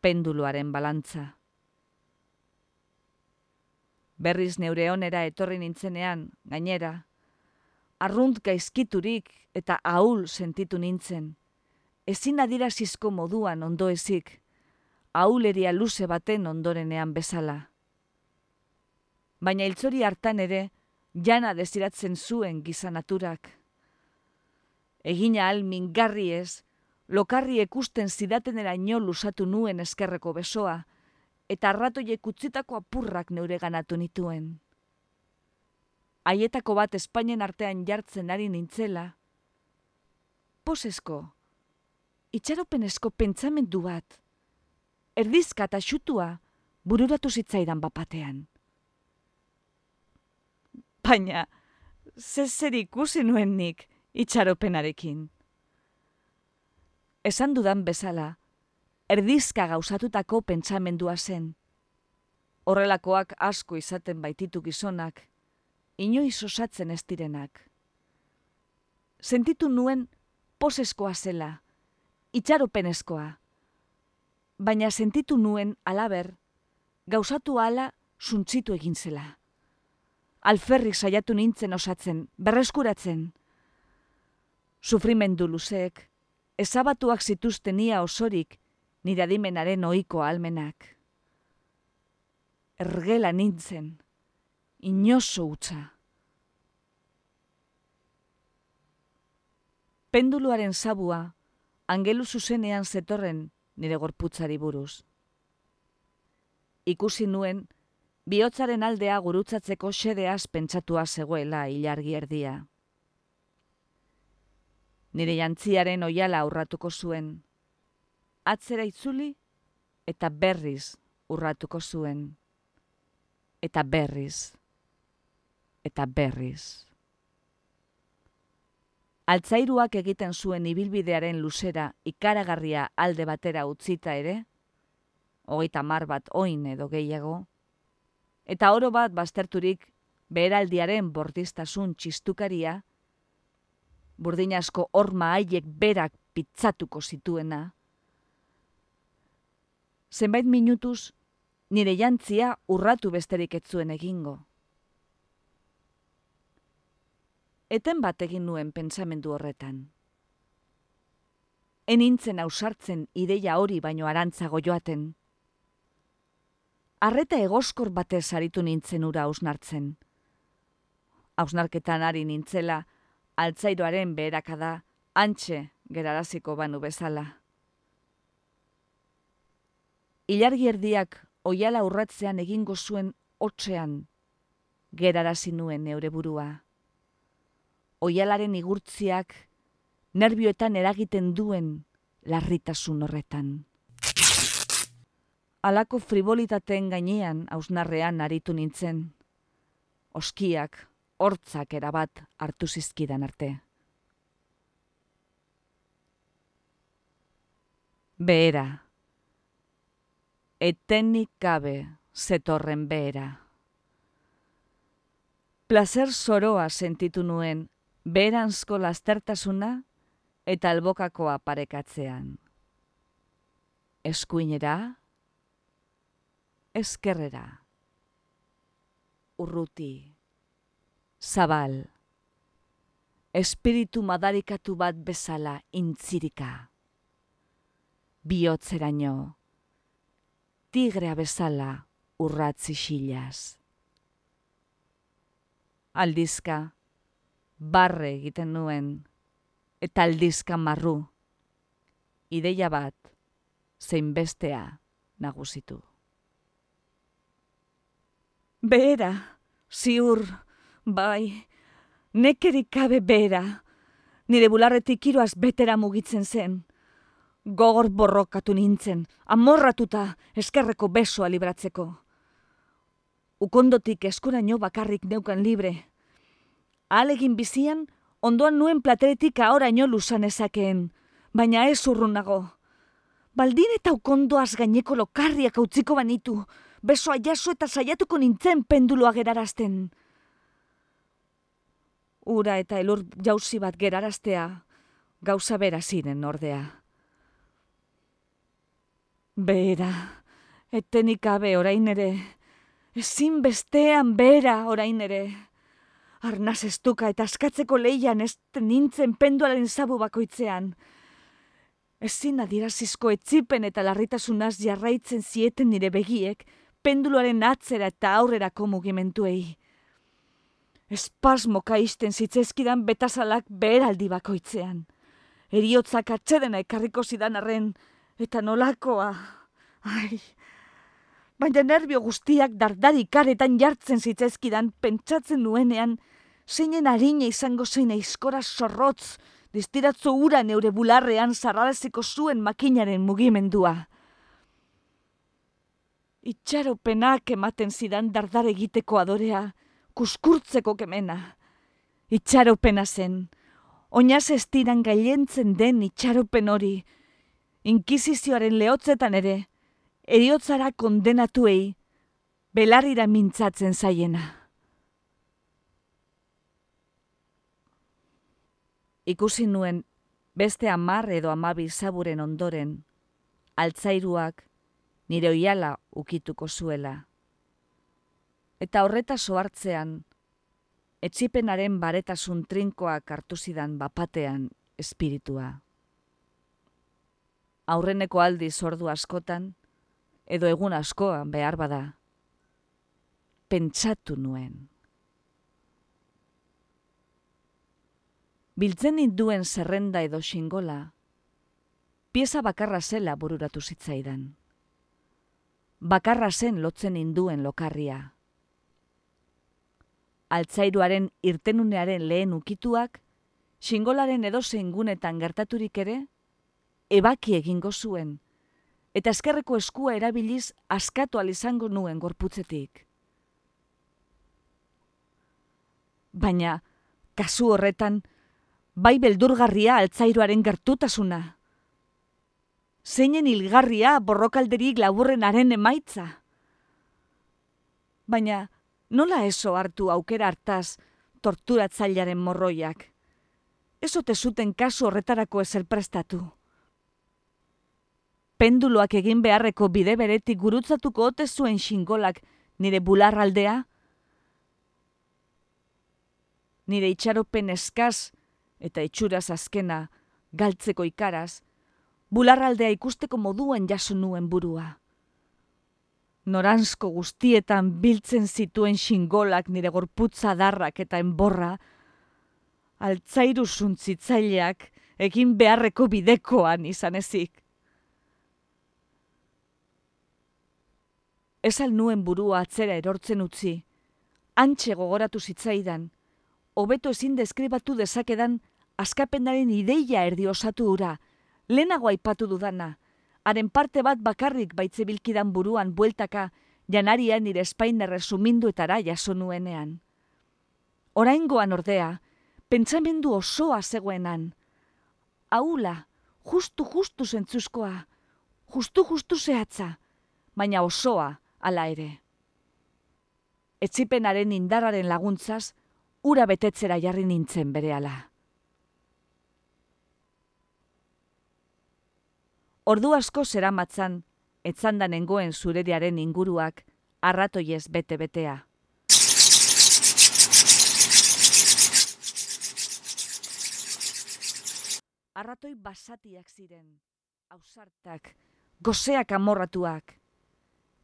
penduluaren balantza. Berriz neure onera etorri nintzenean, gainera, arrunt gaizkiturik eta ahul sentitu nintzen, ezin adirazizko moduan ondo ezik, auleria luze baten ondorenean bezala. Baina iltzori hartan ere, jana desiratzen zuen gizanaturak. Egina al mingarri ez, lokarri ekusten zidaten eraino lusatu nuen eskerreko besoa, eta arratoiek utzitako apurrak neure ganatu nituen. Aietako bat Espainien artean jartzen ari nintzela, posesko, itxaropenezko pentsamendu bat, erdizka eta xutua bururatu zitzaidan bapatean. Baina, ze zer ikusi nuen nik itxaropenarekin. Esan dudan bezala, erdizka gauzatutako pentsamendua zen. Horrelakoak asko izaten baititu gizonak, inoiz osatzen ez direnak. Sentitu nuen poseskoa zela, itxaropenezkoa. Baina sentitu nuen alaber, gauzatu ala suntzitu egin zela. Alferrik saiatu nintzen osatzen, berreskuratzen. Sufrimendu luzeek, ezabatuak zituzten ia osorik nire adimenaren oiko almenak. Ergela nintzen, inoso utza. Penduluaren sabua, angelu zuzenean zetorren nire gorputzari buruz. Ikusi nuen, bihotzaren aldea gurutzatzeko xedeaz pentsatua zegoela ilargi erdia. Nire jantziaren oiala urratuko zuen, atzera itzuli eta berriz urratuko zuen, eta berriz, eta berriz. Altzairuak egiten zuen ibilbidearen luzera ikaragarria alde batera utzita ere, hogeita mar bat oin edo gehiago, eta oro bat bazterturik beheraldiaren bordistasun txistukaria, burdinasko horma haiek berak pitzatuko zituena. Zenbait minutuz, nire jantzia urratu besterik etzuen egingo. eten bat egin nuen pentsamendu horretan. Enintzen ausartzen ideia hori baino arantzago joaten. Arreta egoskor batez aritu nintzen ura ausnartzen. Ausnarketan ari nintzela, altzairoaren beherakada, antxe geraraziko banu bezala. Ilargi erdiak oiala urratzean egingo zuen otxean, gerarazi nuen neure burua oialaren igurtziak nerbioetan eragiten duen larritasun horretan. alako frivolitateen gainean hausnarrean aritu nintzen. Oskiak, hortzak erabat hartu zizkidan arte. Behera. Etenik gabe zetorren behera. Plazer zoroa sentitu nuen, beranzko lastertasuna eta albokakoa parekatzean. Eskuinera, eskerrera, urruti, zabal, espiritu madarikatu bat bezala intzirika, bihotzeraino, tigrea bezala urratzi xilaz. Aldizka, barre egiten nuen, eta aldizka marru, ideia bat, zein bestea nagusitu. Bera, ziur, bai, nekerik kabe bera, nire bularretik iroaz betera mugitzen zen. Gogor borrokatu nintzen, amorratuta eskerreko besoa libratzeko. Ukondotik eskuraino bakarrik neukan libre. Alegin bizian, ondoan nuen plateretik ahoraino lusan ezakeen, baina ez urrunago. Baldin eta ukondoaz gaineko lokarriak utziko banitu, besoa jaso eta saiatuko nintzen penduloa gerarazten. Ura eta elur jauzi bat geraraztea, gauza bera ziren ordea. Bera, etenik abe orain ere, ezin bestean bera orain ere. Arnaz estuka eta askatzeko leian ez nintzen penduaren zabu bakoitzean. Ezin adirazizko etzipen eta larritasunaz jarraitzen zieten nire begiek, penduloaren atzera eta aurrerako mugimentuei. Espasmo kaisten zitzezkidan betazalak beheraldi bakoitzean. Eriotzak atxedena ekarriko zidan arren, eta nolakoa. Ai, baina nervio guztiak dardarikaretan jartzen zitzezkidan pentsatzen nuenean, zeinen harina izango zein aizkora zorrotz, distiratzo ura neure bularrean zarraraziko zuen makinaren mugimendua. Itxaropenak ematen zidan dardar egiteko adorea, kuskurtzeko kemena. Itxaropena zen, oinaz estiran gailentzen den itxaropen hori, inkizizioaren lehotzetan ere, eriotzara kondenatuei, belarrira mintzatzen zaiena. ikusi nuen beste amar edo amabi zaburen ondoren, altzairuak nire oiala ukituko zuela. Eta horreta soartzean, etxipenaren baretasun trinkoak hartu zidan bapatean espiritua. Aurreneko aldi sordu askotan, edo egun askoan behar bada, pentsatu nuen. biltzen induen zerrenda edo xingola, pieza bakarra zela bururatu zitzaidan. Bakarra zen lotzen induen lokarria. Altzairuaren irtenunearen lehen ukituak, xingolaren edo gunetan gertaturik ere, ebaki egingo zuen, eta eskerreko eskua erabiliz askatu izango nuen gorputzetik. Baina, kasu horretan, bai beldurgarria altzairuaren gertutasuna. Zeinen hilgarria borrokalderik laburrenaren emaitza. Baina nola eso hartu aukera hartaz torturatzailaren morroiak? Eso te zuten kasu horretarako ezer prestatu. Penduloak egin beharreko bide beretik gurutzatuko ote zuen xingolak nire bularraldea? Nire itxaropen eskaz, eta itxuraz azkena, galtzeko ikaraz, bularraldea ikusteko moduen jaso nuen burua. Noranzko guztietan biltzen zituen xingolak nire gorputza darrak eta enborra, altzairu zuntzitzaileak egin beharreko bidekoan izan ezik. Ez nuen burua atzera erortzen utzi, antxe gogoratu zitzaidan, hobeto ezin deskribatu dezakedan askapenaren ideia erdi osatu ura, lehenago aipatu dudana, haren parte bat bakarrik baitze bilkidan buruan bueltaka, janarian nire espainerre suminduetara jaso nuenean. Oraingoan ordea, pentsamendu osoa zegoenan. Aula, justu justu zentzuzkoa, justu justu zehatza, baina osoa ala ere. Etzipenaren indarraren laguntzaz, ura betetzera jarri nintzen berehala. Ordu asko zeramatzan, etzanda nengoen zurediaren inguruak, arratoiez bete-betea. Arratoi basatiak ziren, ausartak, gozeak amorratuak.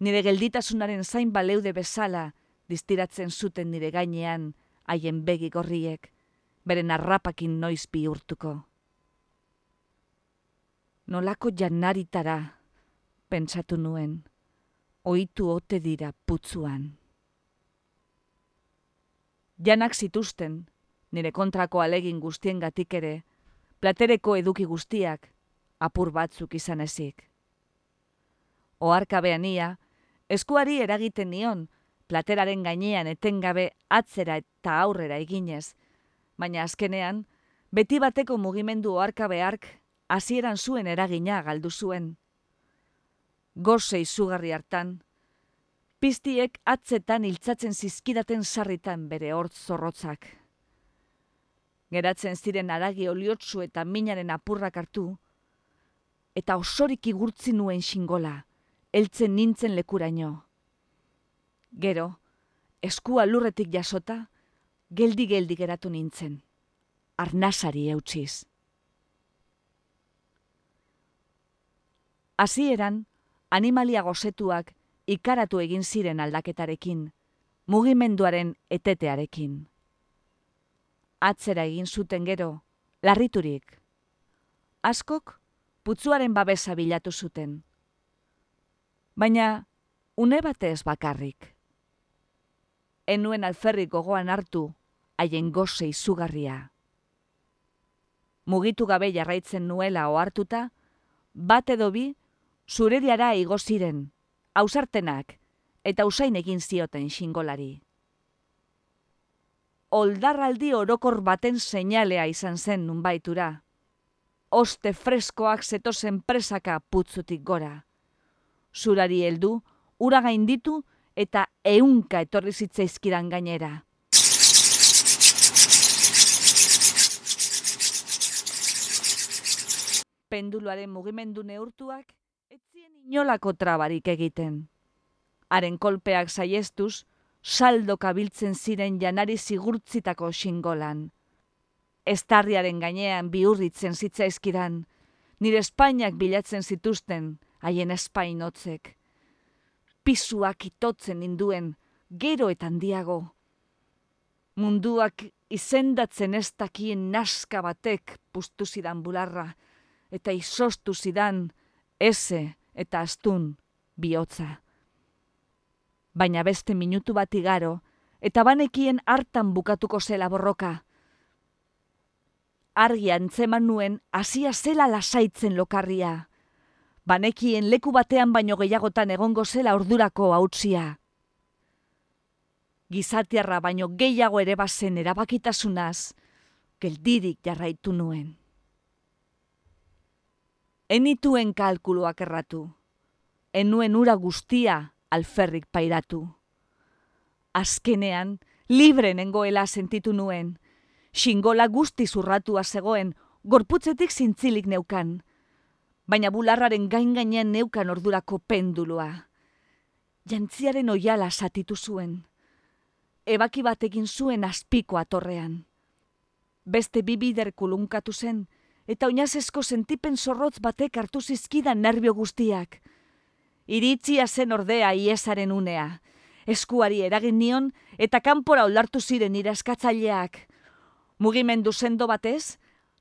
Nire gelditasunaren zain baleude bezala, distiratzen zuten nire gainean, haien begi gorriek, beren arrapakin noiz bihurtuko nolako janaritara, pentsatu nuen, oitu ote dira putzuan. Janak zituzten, nire kontrako alegin guztien gatik ere, platereko eduki guztiak, apur batzuk izan ezik. Oarkabean ia, eskuari eragiten nion, plateraren gainean etengabe atzera eta aurrera eginez, baina azkenean, beti bateko mugimendu oarkabeark hasieran zuen eragina galdu zuen. Goze izugarri hartan, piztiek atzetan hiltzatzen zizkidaten sarritan bere hort zorrotzak. Geratzen ziren aragi oliotzu eta minaren apurrak hartu, eta osorik igurtzi nuen xingola, heltzen nintzen lekuraino. Gero, eskua lurretik jasota, geldi-geldi geratu nintzen, arnasari eutxiz. Hasieran animalia gozetuak ikaratu egin ziren aldaketarekin, mugimenduaren etetearekin. Atzera egin zuten gero, larriturik. Askok putzuaren babesa bilatu zuten. Baina une batez bakarrik. Enuen alferrik gogoan hartu haien goze izugarria. Mugitu gabe jarraitzen nuela ohartuta, bat edo bi zurediara igo ziren, ausartenak eta usain egin zioten xingolari. Oldarraldi orokor baten seinalea izan zen nunbaitura. Oste freskoak zetozen presaka putzutik gora. Zurari heldu, ura gainditu eta eunka etorri zitzaizkidan gainera. Penduluaren mugimendu neurtuak etzien inolako trabarik egiten. Haren kolpeak saiestuz, saldo kabiltzen ziren janari zigurtzitako xingolan. Estarriaren gainean biurritzen zitzaizkidan, nire Espainiak bilatzen zituzten, haien Espainotzek. Pisuak itotzen induen, gero eta handiago. Munduak izendatzen ez dakien naska batek pustu zidan bularra, eta izostu zidan, eze eta astun bihotza. Baina beste minutu bat igaro, eta banekien hartan bukatuko zela borroka. Argi antzeman nuen hasia zela lasaitzen lokarria. Banekien leku batean baino gehiagotan egongo zela ordurako hautzia. Gizatiarra baino gehiago ere bazen erabakitasunaz, geldirik jarraitu nuen enituen kalkuluak erratu. Enuen ura guztia alferrik pairatu. Azkenean, libre nengoela sentitu nuen. Xingola guzti zurratua zegoen, gorputzetik zintzilik neukan. Baina bularraren gain gainean neukan ordurako pendulua. Jantziaren oiala satitu zuen. Ebaki batekin zuen azpiko atorrean. Beste bibider kulunkatu zen, eta oinazesko sentipen zorrotz batek hartu zizkidan nervio guztiak. Iritzia zen ordea iesaren unea. Eskuari eragin nion eta kanpora oldartu ziren iraskatzaileak. Mugimendu sendo batez,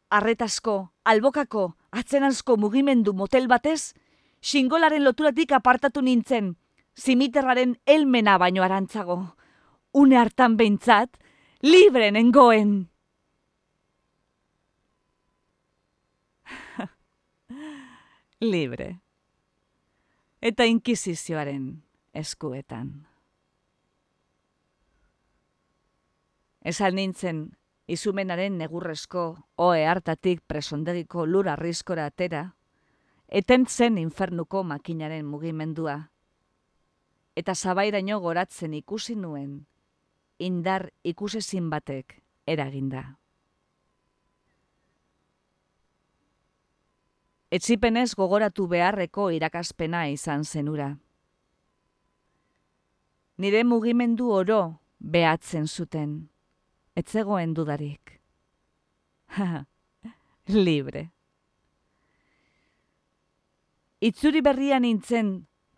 arretasko, albokako, atzenanzko mugimendu motel batez, xingolaren loturatik apartatu nintzen, zimiterraren elmena baino arantzago. Une hartan behintzat, libre nengoen. libre. eta inkizizioaren eskuetan. Esan nintzen, izumenaren negurrezko oe hartatik presondegiko lur arriskora atera, eten zen infernuko makinaren mugimendua. Eta zabairaino goratzen ikusi nuen, indar ikusezin batek eraginda. Etxipenez gogoratu beharreko irakaspena izan zenura. Nire mugimendu oro behatzen zuten. Etzegoen dudarik. Libre. Itzuri berrian nintzen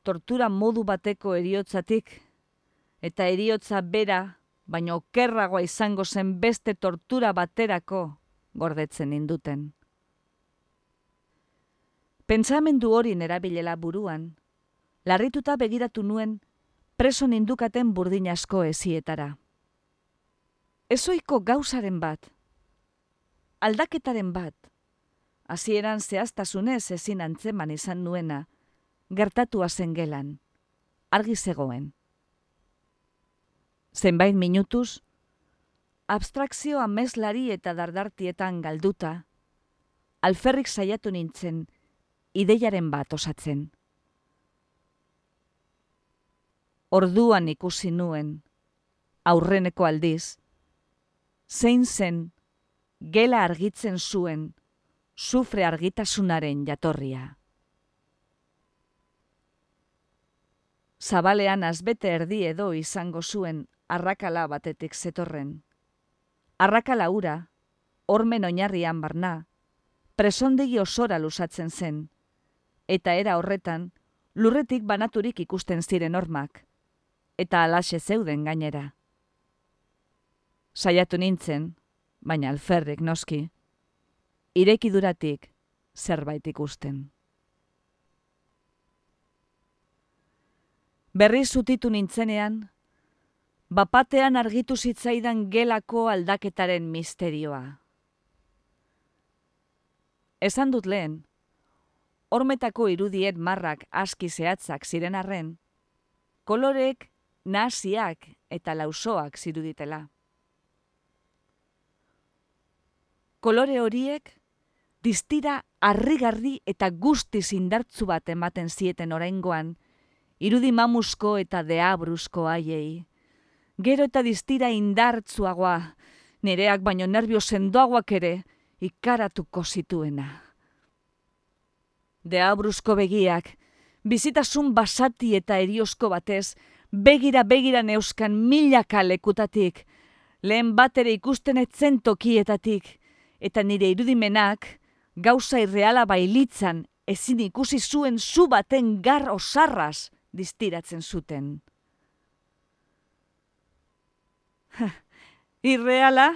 tortura modu bateko eriotzatik, eta eriotza bera, baino okerragoa izango zen beste tortura baterako gordetzen induten. Pentsamendu hori erabilela buruan, larrituta begiratu nuen preso nindukaten burdin asko ezietara. Ezoiko gauzaren bat, aldaketaren bat, hasieran zehaztasunez ezin antzeman izan nuena, gertatua zen gelan, argi zegoen. Zenbait minutuz, abstrakzio amezlari eta dardartietan galduta, alferrik saiatu nintzen, ideiaren bat osatzen. Orduan ikusi nuen, aurreneko aldiz, zein zen gela argitzen zuen sufre argitasunaren jatorria. Zabalean azbete erdi edo izango zuen arrakala batetik zetorren. Arrakala ura, ormen oinarrian barna, presondegi osora lusatzen zen, eta era horretan, lurretik banaturik ikusten ziren hormak, eta alaxe zeuden gainera. Saiatu nintzen, baina alferrik noski, irekiduratik zerbait ikusten. Berri zutitu nintzenean, bapatean argitu zitzaidan gelako aldaketaren misterioa. Esan dut lehen, hormetako irudien marrak aski zehatzak ziren arren, kolorek nasiak eta lausoak ziruditela. Kolore horiek, distira harrigarri eta guzti zindartzu bat ematen zieten oraingoan, irudi mamusko eta deabrusko haiei. Gero eta distira indartzuagoa, nereak baino nervio sendoagoak ere, ikaratuko zituena deabrusko begiak, bizitasun basati eta eriosko batez, begira begira neuskan milaka lekutatik, lehen batere ikusten etzen tokietatik, eta nire irudimenak, gauza irreala bailitzan, ezin ikusi zuen zu baten gar osarraz distiratzen zuten. irreala?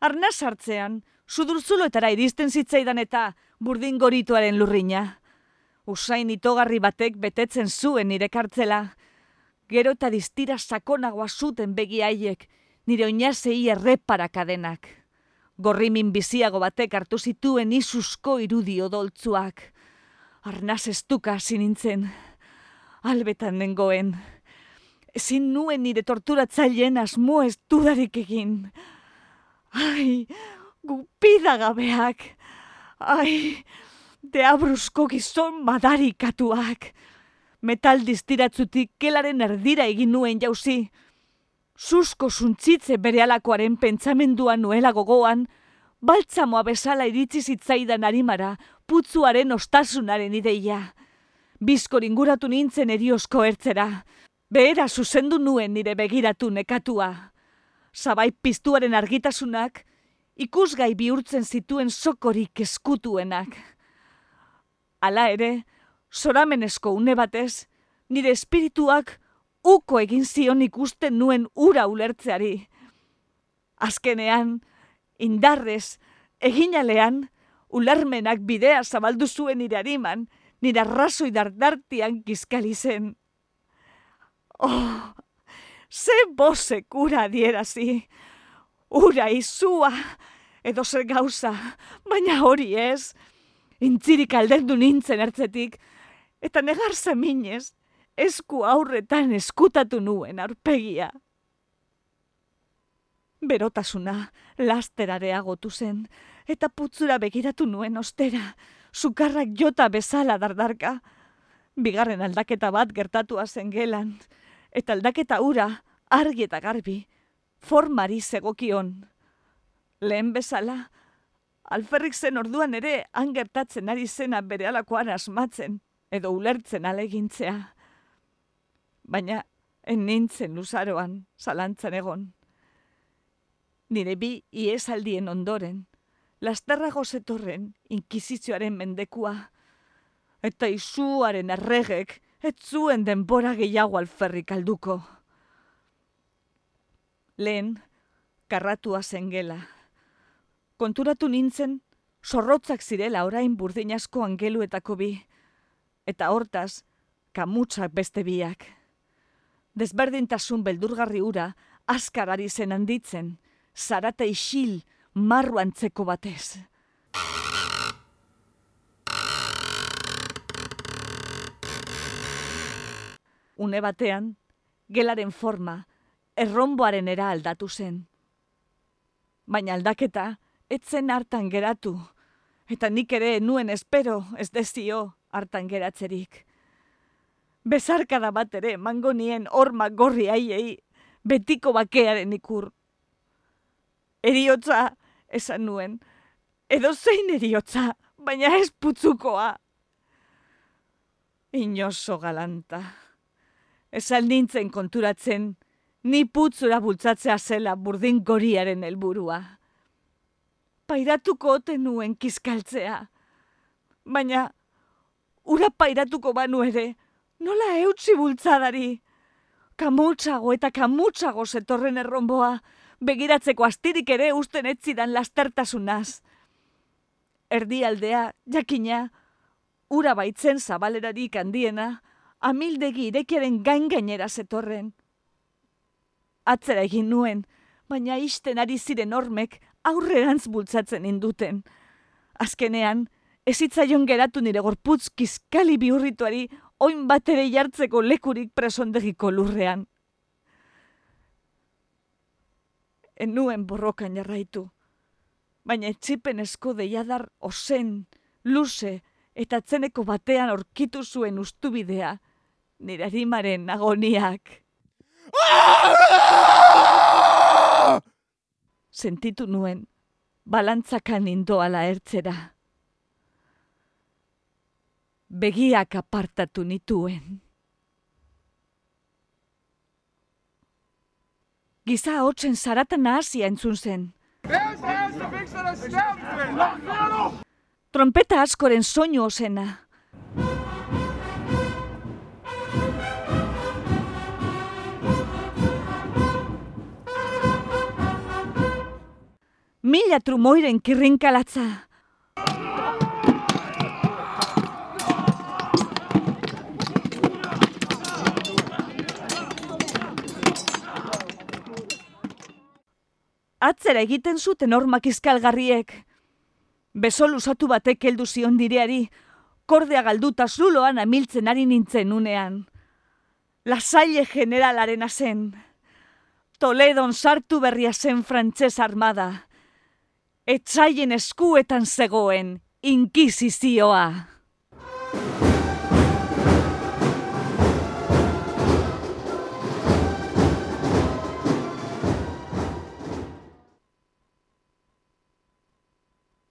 Arna sartzean, sudurzuloetara iristen zitzaidan eta burdin gorituaren lurrina. Usain itogarri batek betetzen zuen nire kartzela. Gero eta distira sakonagoa zuten begiaiek, nire oinazei errepara kadenak. Gorrimin biziago batek hartu zituen isusko irudi odoltzuak. Arnaz estuka zinintzen. Albetan nengoen. Ezin nuen nire torturatzaileen asmo ez dudarik egin. Ai, gupidagabeak. Ai, deabrusko gizon madarikatuak. Metal distiratzutik kelaren erdira egin nuen jauzi. Susko suntzitze bere alakoaren pentsamendua nuela gogoan, baltzamoa bezala iritsi zitzaidan arimara, putzuaren ostasunaren ideia. Bizkor inguratu nintzen eriosko ertzera. Behera zuzendu nuen nire begiratu nekatua. Zabai piztuaren argitasunak, ikusgai bihurtzen zituen sokorik eskutuenak. Hala ere, soramenesko une batez, nire espirituak uko egin zion ikusten nuen ura ulertzeari. Azkenean, indarrez, eginalean, ulermenak bidea zabaldu zuen nire ariman, nire arrazoi dardartian gizkali zen. Oh, ze bose kura dierazi! ura izua, edo zer gauza, baina hori ez. Intzirik aldendu nintzen ertzetik, eta negar zaminez, esku aurretan eskutatu nuen arpegia. Berotasuna lasterareagotu zen, eta putzura begiratu nuen ostera, sukarrak jota bezala dardarka. Bigarren aldaketa bat gertatua zen gelan, eta aldaketa ura argi eta garbi, formari zegokion. Lehen bezala, alferrik zen orduan ere angertatzen ari zena bere asmatzen, edo ulertzen alegintzea. Baina, en nintzen luzaroan, zalantzan egon. Nire bi iesaldien ondoren, lasterrago zetorren inkizizioaren mendekua, eta izuaren erregek ez zuen denbora gehiago alferrik alduko. Lehen, karratua zen gela. Konturatu nintzen, zorrotzak zirela orain burdin asko angeluetako bi, eta hortaz, kamutsak beste biak. Desberdintasun beldurgarri ura, askarari zen handitzen, zarata isil, marru antzeko batez. Une batean, gelaren forma, erromboaren era aldatu zen. Baina aldaketa, etzen hartan geratu, eta nik ere nuen espero ez dezio hartan geratzerik. Bezarkada bat ere mango nien horma gorri aiei, betiko bakearen ikur. Eriotza, esan nuen, edo zein eriotza, baina ez putzukoa. Inoso galanta. Esan nintzen konturatzen, ni putzura bultzatzea zela burdin goriaren helburua. Pairatuko ote nuen kizkaltzea. Baina, ura pairatuko banu ere, nola eutzi bultzadari? Kamutsago eta kamutsago zetorren erromboa, begiratzeko astirik ere usten etzidan lastertasunaz. Erdialdea, jakina, ura baitzen zabalerarik handiena, amildegi irekiaren gain gainera zetorren. Atzera egin nuen, baina isten ari ziren hormek aurrerantz bultzatzen induten. Azkenean, ezitzaion geratu nire gorputz kizkali bihurrituari oin bat ere jartzeko lekurik presondegiko lurrean. enuen borrokan jarraitu. Baina etxipen esko deiadar osen, luze eta tzeneko batean orkitu zuen ustubidea, nire harimaren agoniak. Sentitu nuen, balantzakan indoala ertzera. Begiak apartatu nituen. giza hotzen zaratan nahazia entzun zen. Trompeta askoren soinu osena. Mila trumoiren kirrinkalatza. Atzera egiten zuten hormak izkalgarriek. Beso lusatu batek heldu zion direari, kordea galduta zuloan amiltzen ari nintzen unean. Lasaile generalaren zen. Toledon sartu berria zen frantses armada. Etzaien eskuetan zegoen, inkizizioa.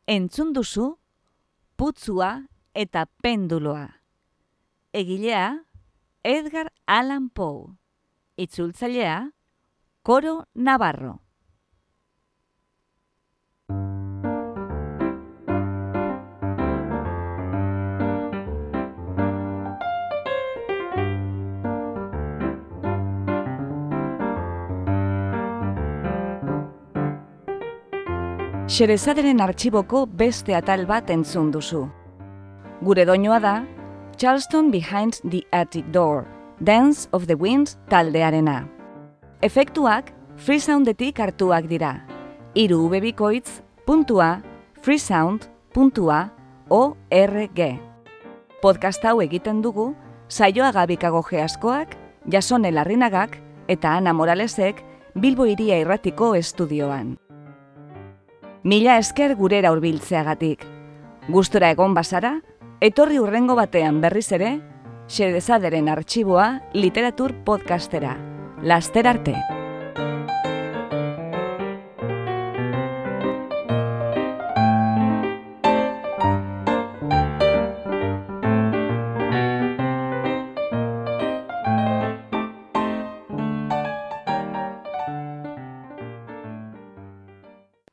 Entzun duzu putzua eta penduloa. Egilea Edgar Allan Poe. Itzultzailea Koro Navarro. Xerezaderen artxiboko beste atal bat entzun duzu. Gure doinoa da, Charleston Behind the Attic Door, Dance of the Winds taldearena. Efektuak freesoundetik hartuak dira. Iru ubebikoitz puntua freesound puntua org. Podcast hau egiten dugu, saioa gabikago geaskoak, jasone larrinagak eta Ana Moralesek Bilbo iria irratiko estudioan. Mila esker gurera hurbiltzeagatik. Gustura egon bazara, etorri urrengo batean berriz ere, xedezaderen artxiboa literatur podcastera. Laster arte!